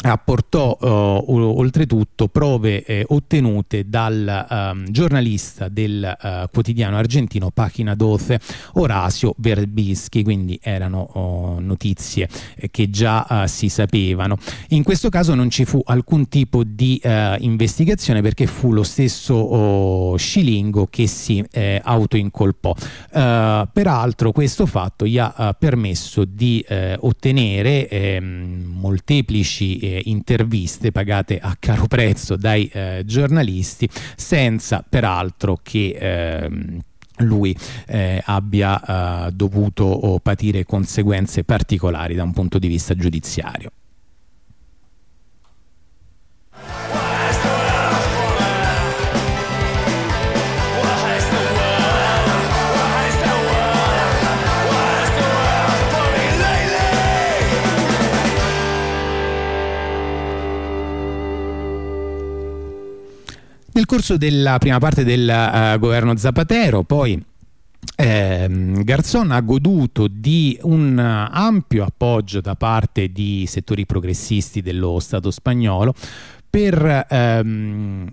apportò uh, oltretutto prove eh, ottenute dal um, giornalista del uh, quotidiano argentino Pagina 12 Orazio Verbischi. Quindi erano uh, notizie eh, che già si sapevano. In questo caso non ci fu alcun tipo di investigazione perché fu lo stesso oh, Scilingo che si eh, autoincolpò. Peraltro questo fatto gli ha permesso di eh, ottenere ehm, molteplici eh, interviste pagate a caro prezzo dai eh, giornalisti senza peraltro che ehm, lui eh, abbia eh, dovuto oh, patire conseguenze particolari da un punto di vista giudiziario. Nel corso della prima parte del uh, governo Zapatero, poi eh, Garzon ha goduto di un ampio appoggio da parte di settori progressisti dello Stato spagnolo per ehm,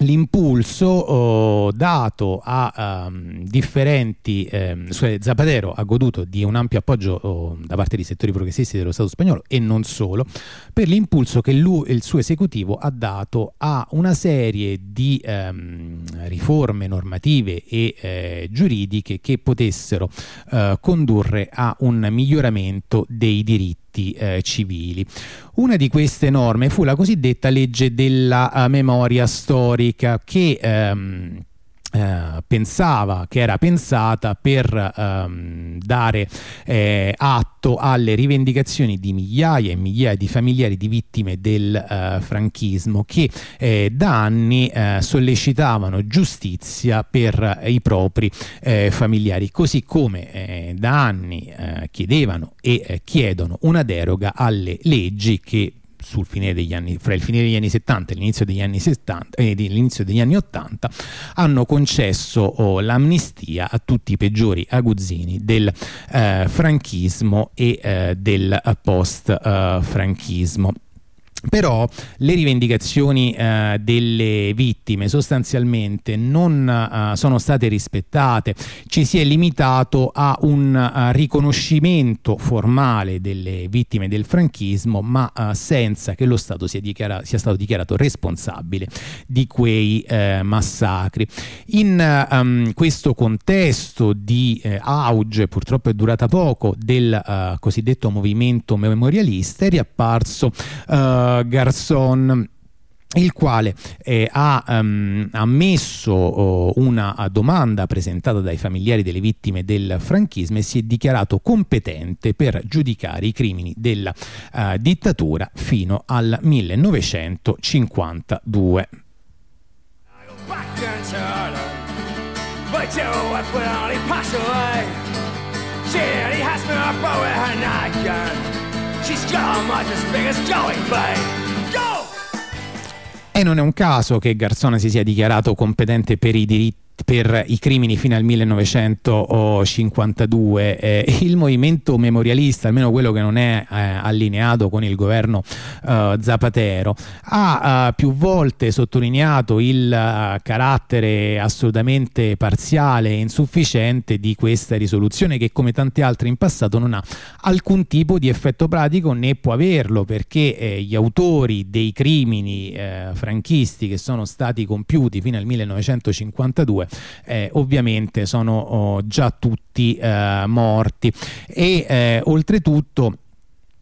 l'impulso oh, dato a um, differenti eh, Zapatero ha goduto di un ampio appoggio oh, da parte di settori progressisti dello Stato spagnolo e non solo per l'impulso che lui, il suo esecutivo ha dato a una serie di ehm, riforme normative e eh, giuridiche che potessero eh, condurre a un miglioramento dei diritti diritti eh, civili. Una di queste norme fu la cosiddetta legge della uh, memoria storica che ehm, eh, pensava che era pensata per ehm, dare eh, atto alle rivendicazioni di migliaia e migliaia di familiari di vittime del eh, franchismo che eh, da anni eh, sollecitavano giustizia per i propri familiari così come da anni chiedevano e chiedono una deroga alle leggi che sul finire degli anni, fra il finire degli anni 70 e l'inizio degli anni, 70, eh, degli anni 80 hanno concesso oh, l'amnistia a tutti i peggiori aguzzini del eh, franchismo e eh, del post-franchismo. Però le rivendicazioni eh, delle vittime sostanzialmente non eh, sono state rispettate, ci si è limitato a un uh, riconoscimento formale delle vittime del franchismo, ma uh, senza che lo Stato sia, sia, stato dichiarato responsabile di quei uh, massacri. In um, questo contesto di auge, purtroppo è durata poco, del cosiddetto movimento memorialista, è riapparso Garçon il quale eh, ha um, ammesso oh, una domanda presentata dai familiari delle vittime del franchismo e si è dichiarato competente per giudicare i crimini della uh, dittatura fino al 1952. E non è un caso che Garzona si sia dichiarato competente per i diritti per i crimini fino al 1952 eh, il movimento memorialista almeno quello che non è eh, allineato con il governo eh, Zapatero ha eh, più volte sottolineato il eh, carattere assolutamente parziale e insufficiente di questa risoluzione che come tante altre in passato non ha alcun tipo di effetto pratico né può averlo perché eh, gli autori dei crimini franchisti che sono stati compiuti fino al 1952 eh, ovviamente sono oh, già tutti eh, morti. E eh, oltretutto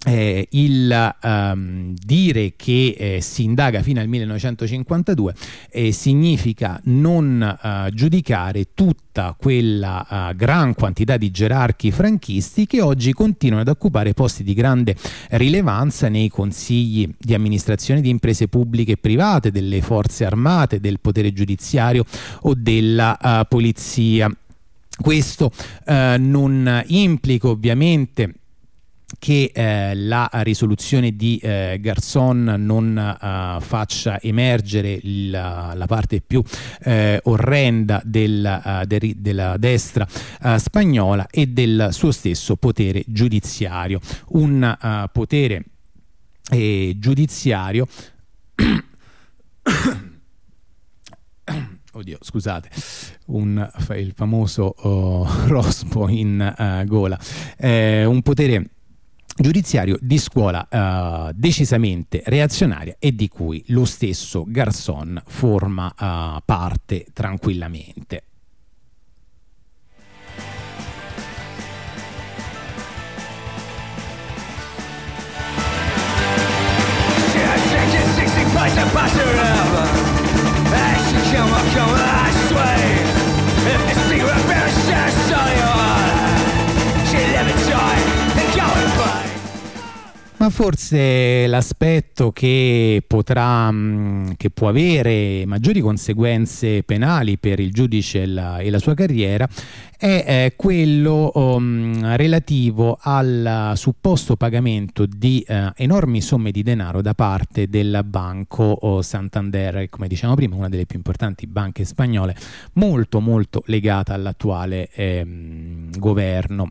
eh, il um, dire che eh, si indaga fino al 1952 eh, significa non uh, giudicare tutta quella uh, gran quantità di gerarchi franchisti che oggi continuano ad occupare posti di grande rilevanza nei consigli di amministrazione di imprese pubbliche e private, delle forze armate, del potere giudiziario o della uh, polizia. Questo non implica ovviamente che eh, la risoluzione di eh, Garzon non uh, faccia emergere la, la parte più eh, orrenda del, uh, de, della destra uh, spagnola e del suo stesso potere giudiziario. Un potere eh, giudiziario Oddio, scusate, un, il famoso oh, rospo in uh, gola, eh, un potere giudiziario di scuola uh, decisamente reazionaria e di cui lo stesso Garçon forma uh, parte tranquillamente. If ma forse l'aspetto che potrà, mm, che può avere maggiori conseguenze penali per il giudice e la, e la sua carriera è eh, quello um, relativo al supposto pagamento di eh, enormi somme di denaro da parte del Banco oh, Santander, come diciamo prima, una delle più importanti banche spagnole, molto molto legata all'attuale eh, governo.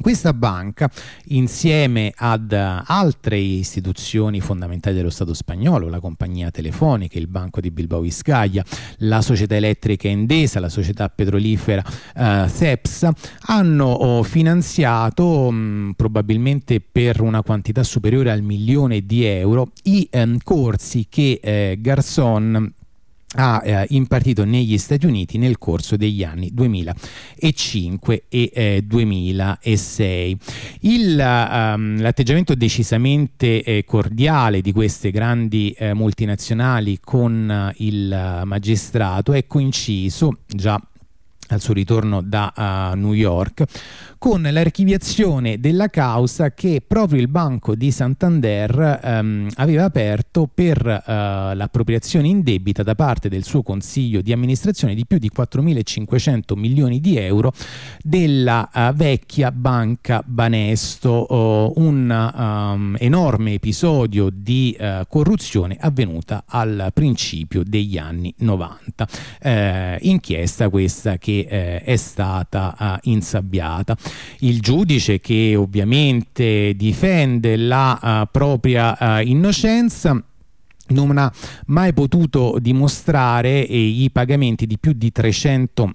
Questa banca, insieme ad altre istituzioni fondamentali dello Stato spagnolo, la compagnia telefonica, il Banco di Bilbao Vizcaya, la società elettrica Endesa, la società petrolifera eh, CEPS, hanno oh, finanziato mh, probabilmente per una quantità superiore al milione di euro i eh, corsi che eh, Garçon ha eh, impartito negli Stati Uniti nel corso degli anni 2005 e eh, 2006. Il, um, l'atteggiamento decisamente eh, cordiale di queste grandi eh, multinazionali con il magistrato è coinciso già al suo ritorno da uh, New York, con l'archiviazione della causa che proprio il Banco di Santander um, aveva aperto per uh, l'appropriazione indebita da parte del suo consiglio di amministrazione di più di 4.500 milioni di euro della uh, vecchia banca Banesto, un um, enorme episodio di corruzione avvenuta al principio degli anni 90. Eh, inchiesta questa che eh, è stata uh, insabbiata. Il giudice che ovviamente difende la uh, propria uh, innocenza non ha mai potuto dimostrare eh, i pagamenti di più di 300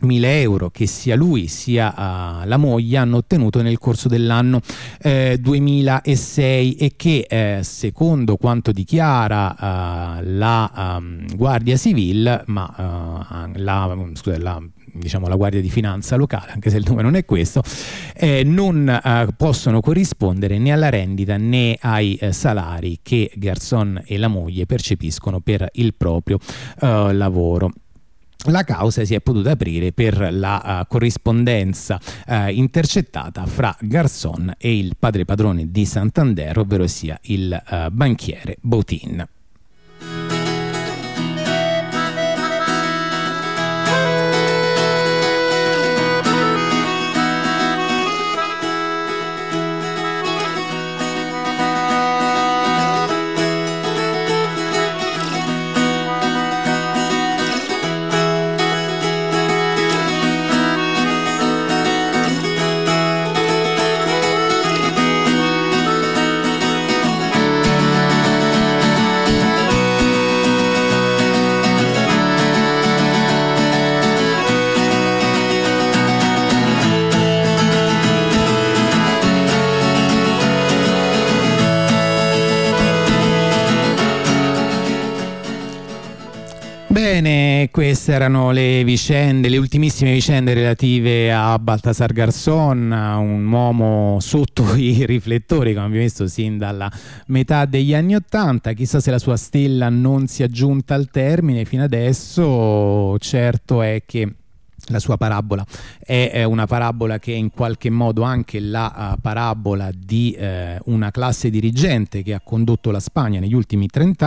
mila euro che sia lui sia uh, la moglie hanno ottenuto nel corso dell'anno eh, 2006 e che eh, secondo quanto dichiara uh, la um, Guardia Civile ma uh, la, scusa, la diciamo, la Guardia di Finanza locale, anche se il nome non è questo, eh, non eh, possono corrispondere né alla rendita né ai eh, salari che Garson e la moglie percepiscono per il proprio eh, lavoro la causa si è potuta aprire per la uh, corrispondenza uh, intercettata fra Garson e il padre padrone di Santander, ovvero sia il uh, banchiere Botin. Bene, queste erano le vicende, le ultimissime vicende relative a Baltasar Garson, un uomo sotto i riflettori, come abbiamo visto sin dalla metà degli anni Ottanta. Chissà se la sua stella non si è aggiunta al termine fino adesso. Certo è che la sua parabola è una parabola che è in qualche modo anche la uh, parabola di uh, una classe dirigente che ha condotto la Spagna negli ultimi 30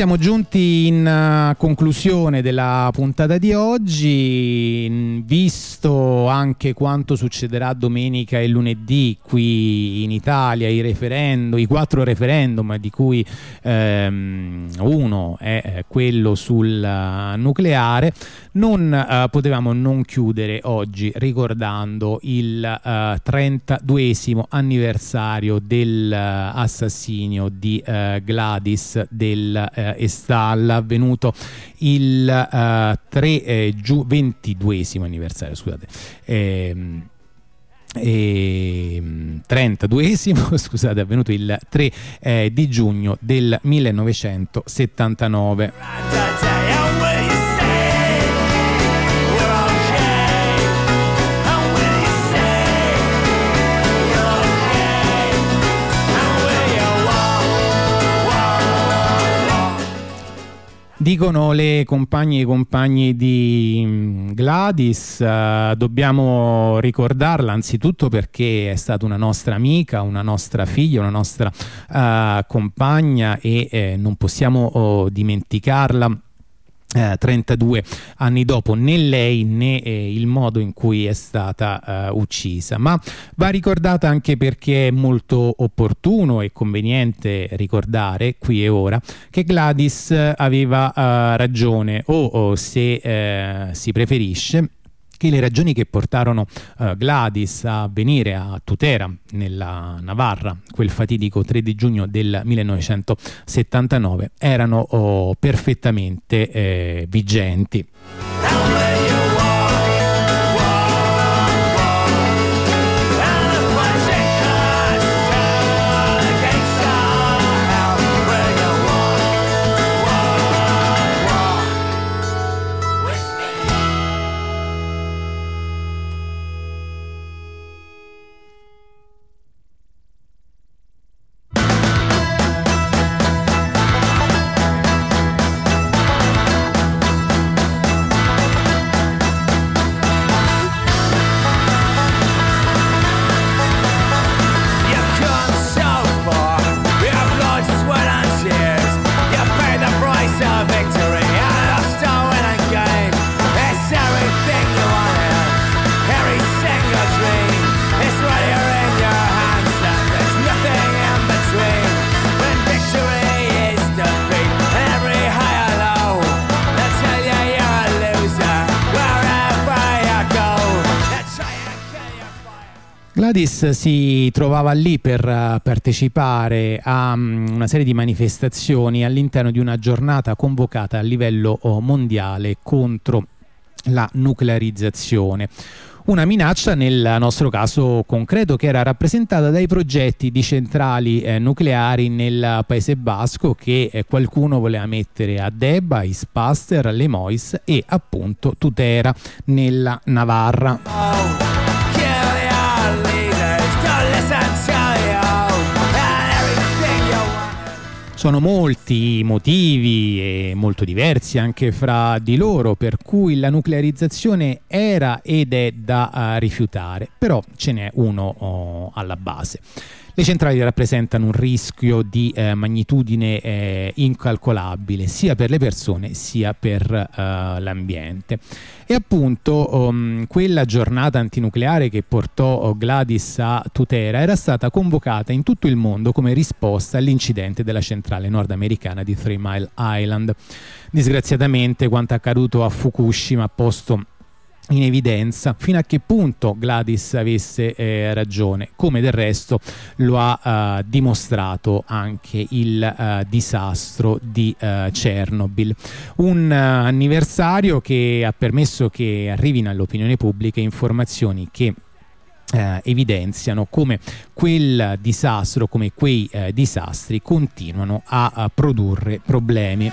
siamo giunti in uh, conclusione della puntata di oggi, visto anche quanto succederà domenica e lunedì qui in Italia, i referendum, i quattro referendum di cui ehm, uno è quello sul uh, nucleare, non uh, potevamo non chiudere oggi ricordando il 32esimo anniversario dell'assassinio di Gladys del eh, Estalla avvenuto il eh, 3, eh, giu, 22 anniversario scusate. Ehm, e 32esimo scusate avvenuto il 3 eh, di giugno del 1979 dicono le compagne e i compagni di mm, Gladys, uh, dobbiamo ricordarla anzitutto perché è stata una nostra amica, una nostra figlia, una nostra uh, compagna e eh, non possiamo oh, dimenticarla eh, 32 anni dopo né lei né eh, il modo in cui è stata eh, uccisa. Ma va ricordata anche perché è molto opportuno e conveniente ricordare qui e ora che Gladys aveva eh, ragione. O, o se eh, si preferisce che le ragioni che portarono uh, Gladys a venire a Tutera, nella Navarra, quel fatidico 3 di giugno del 1979, erano oh, perfettamente eh, vigenti. Gladys si trovava lì per uh, partecipare a um, una serie di manifestazioni all'interno di una giornata convocata a livello oh, mondiale contro la nuclearizzazione una minaccia nel nostro caso concreto che era rappresentata dai progetti di centrali eh, nucleari nel Paese Basco che eh, qualcuno voleva mettere a Deba, Ispaster, Lemois e appunto Tutera nella Navarra. Sono molti i motivi e molto diversi anche fra di loro per cui la nuclearizzazione era ed è da uh, rifiutare, però ce n'è uno oh, alla base. Le centrali rappresentano un rischio di eh, magnitudine eh, incalcolabile sia per le persone sia per eh, l'ambiente. E appunto um, quella giornata antinucleare che portò oh, Gladys a Tutera era stata convocata in tutto il mondo come risposta all'incidente della centrale nordamericana di Three Mile Island. Disgraziatamente quanto accaduto a Fukushima ha posto in evidenza fino a che punto Gladys avesse eh, ragione, come del resto lo ha eh, dimostrato anche il eh, disastro di eh, Chernobyl. Un eh, anniversario che ha permesso che arrivino all'opinione pubblica informazioni che eh, evidenziano come quel disastro, come quei eh, disastri continuano a, a produrre problemi.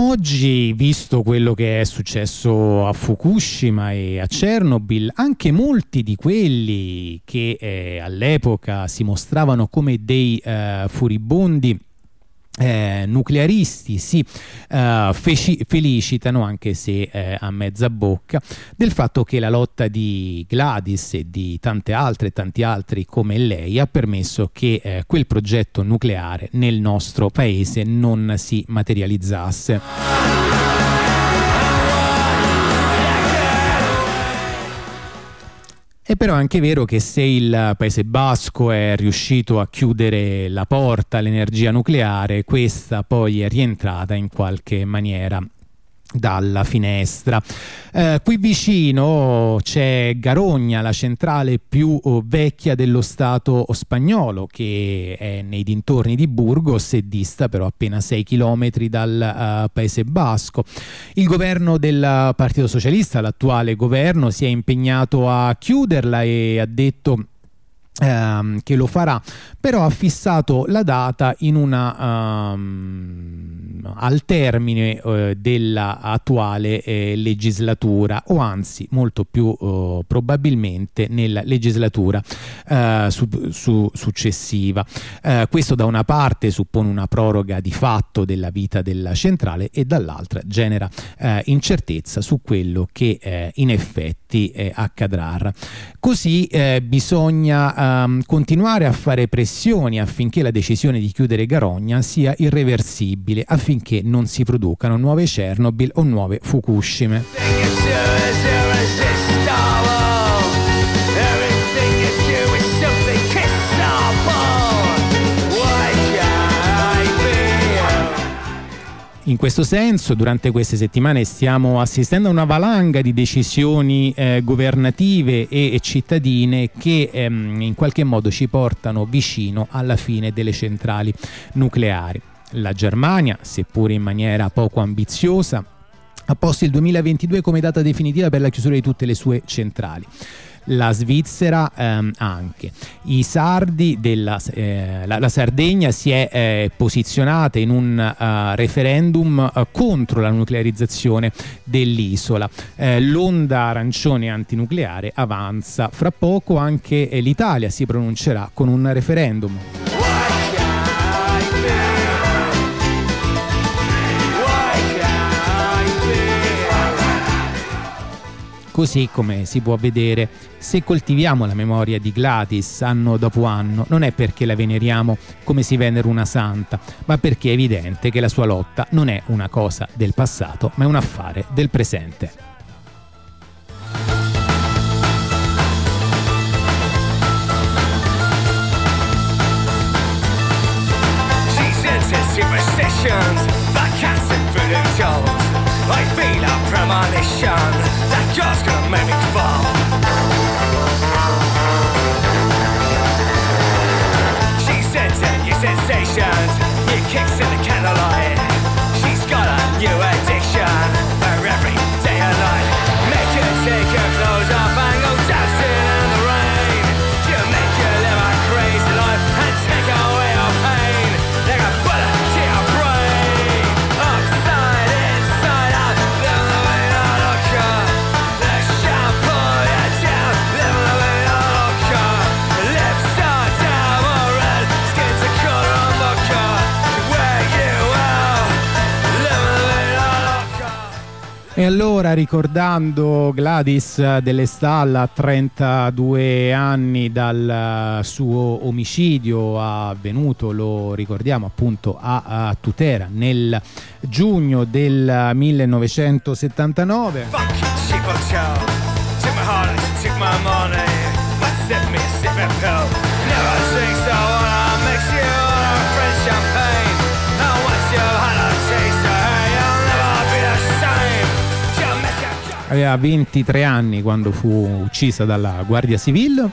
Oggi, visto quello che è successo a Fukushima e a Chernobyl, anche molti di quelli che eh, all'epoca si mostravano come dei eh, furibondi eh, nuclearisti si eh, feci, felicitano, anche se eh, a mezza bocca, del fatto che la lotta di Gladys e di tante altre e tanti altri come lei ha permesso che eh, quel progetto nucleare nel nostro paese non si materializzasse. È però anche vero che se il Paese Basco è riuscito a chiudere la porta all'energia nucleare, questa poi è rientrata in qualche maniera dalla finestra. Eh, qui vicino c'è Garogna, la centrale più oh, vecchia dello Stato spagnolo, che è nei dintorni di Burgos e dista però appena 6 km dal uh, Paese Basco. Il governo del Partito Socialista, l'attuale governo, si è impegnato a chiuderla e ha detto ehm, che lo farà, però ha fissato la data una, um, al termine uh, della attuale eh, legislatura o anzi molto più uh, probabilmente nella legislatura uh, su, su, successiva. questo da una parte suppone una proroga di fatto della vita della centrale e dall'altra genera incertezza su quello che in effetti accadrà. Così bisogna um, continuare a fare pressioni affinché la decisione di chiudere Garogna sia irreversibile, affinché non si producano nuove Chernobyl o nuove Fukushima. In questo senso, durante queste settimane stiamo assistendo a una valanga di decisioni eh, governative e, e, cittadine che ehm, in qualche modo ci portano vicino alla fine delle centrali nucleari. La Germania, seppure in maniera poco ambiziosa, ha posto il 2022 come data definitiva per la chiusura di tutte le sue centrali la Svizzera ehm, anche. I sardi della eh, la, la, Sardegna si è eh, posizionata in un uh, referendum uh, contro la nuclearizzazione dell'isola. Eh, l'onda arancione antinucleare avanza. Fra poco anche eh, l'Italia si pronuncerà con un referendum. Così come si può vedere, se coltiviamo la memoria di Gladys anno dopo anno, non è perché la veneriamo come si venera una santa, ma perché è evidente che la sua lotta non è una cosa del passato, ma è un affare del presente. superstitions, the cats and voodoo dolls. I premonition. just gonna make me fall. She said, send you sensations, you kicks in the candlelight. She's got a new addiction allora ricordando Gladys delle Stalla, 32 anni dal suo omicidio avvenuto, lo ricordiamo appunto a, a Tutera nel giugno del 1979. Fuck Aveva 23 anni quando fu uccisa dalla Guardia Civile.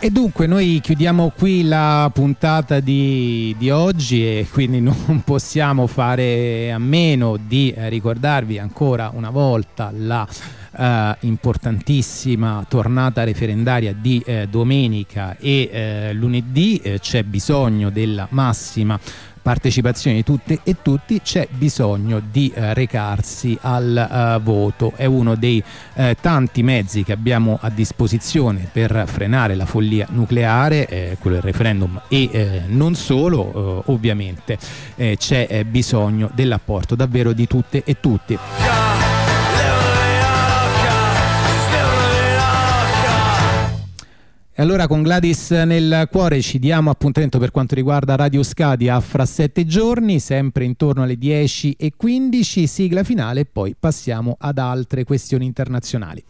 E dunque noi chiudiamo qui la puntata di, di oggi e quindi non possiamo fare a meno di eh, ricordarvi ancora una volta la eh, importantissima tornata referendaria di eh, domenica e eh, lunedì. Eh, c'è bisogno della massima partecipazione di tutte e tutti c'è bisogno di eh, recarsi al eh, voto. È uno dei eh, tanti mezzi che abbiamo a disposizione per frenare la follia nucleare eh, quello del referendum e eh, non solo eh, ovviamente c'è bisogno dell'apporto davvero di tutte e tutti E allora con Gladys nel cuore ci diamo appuntamento per quanto riguarda Radio Scadia fra sette giorni, sempre intorno alle 10 e 15, sigla finale e poi passiamo ad altre questioni internazionali.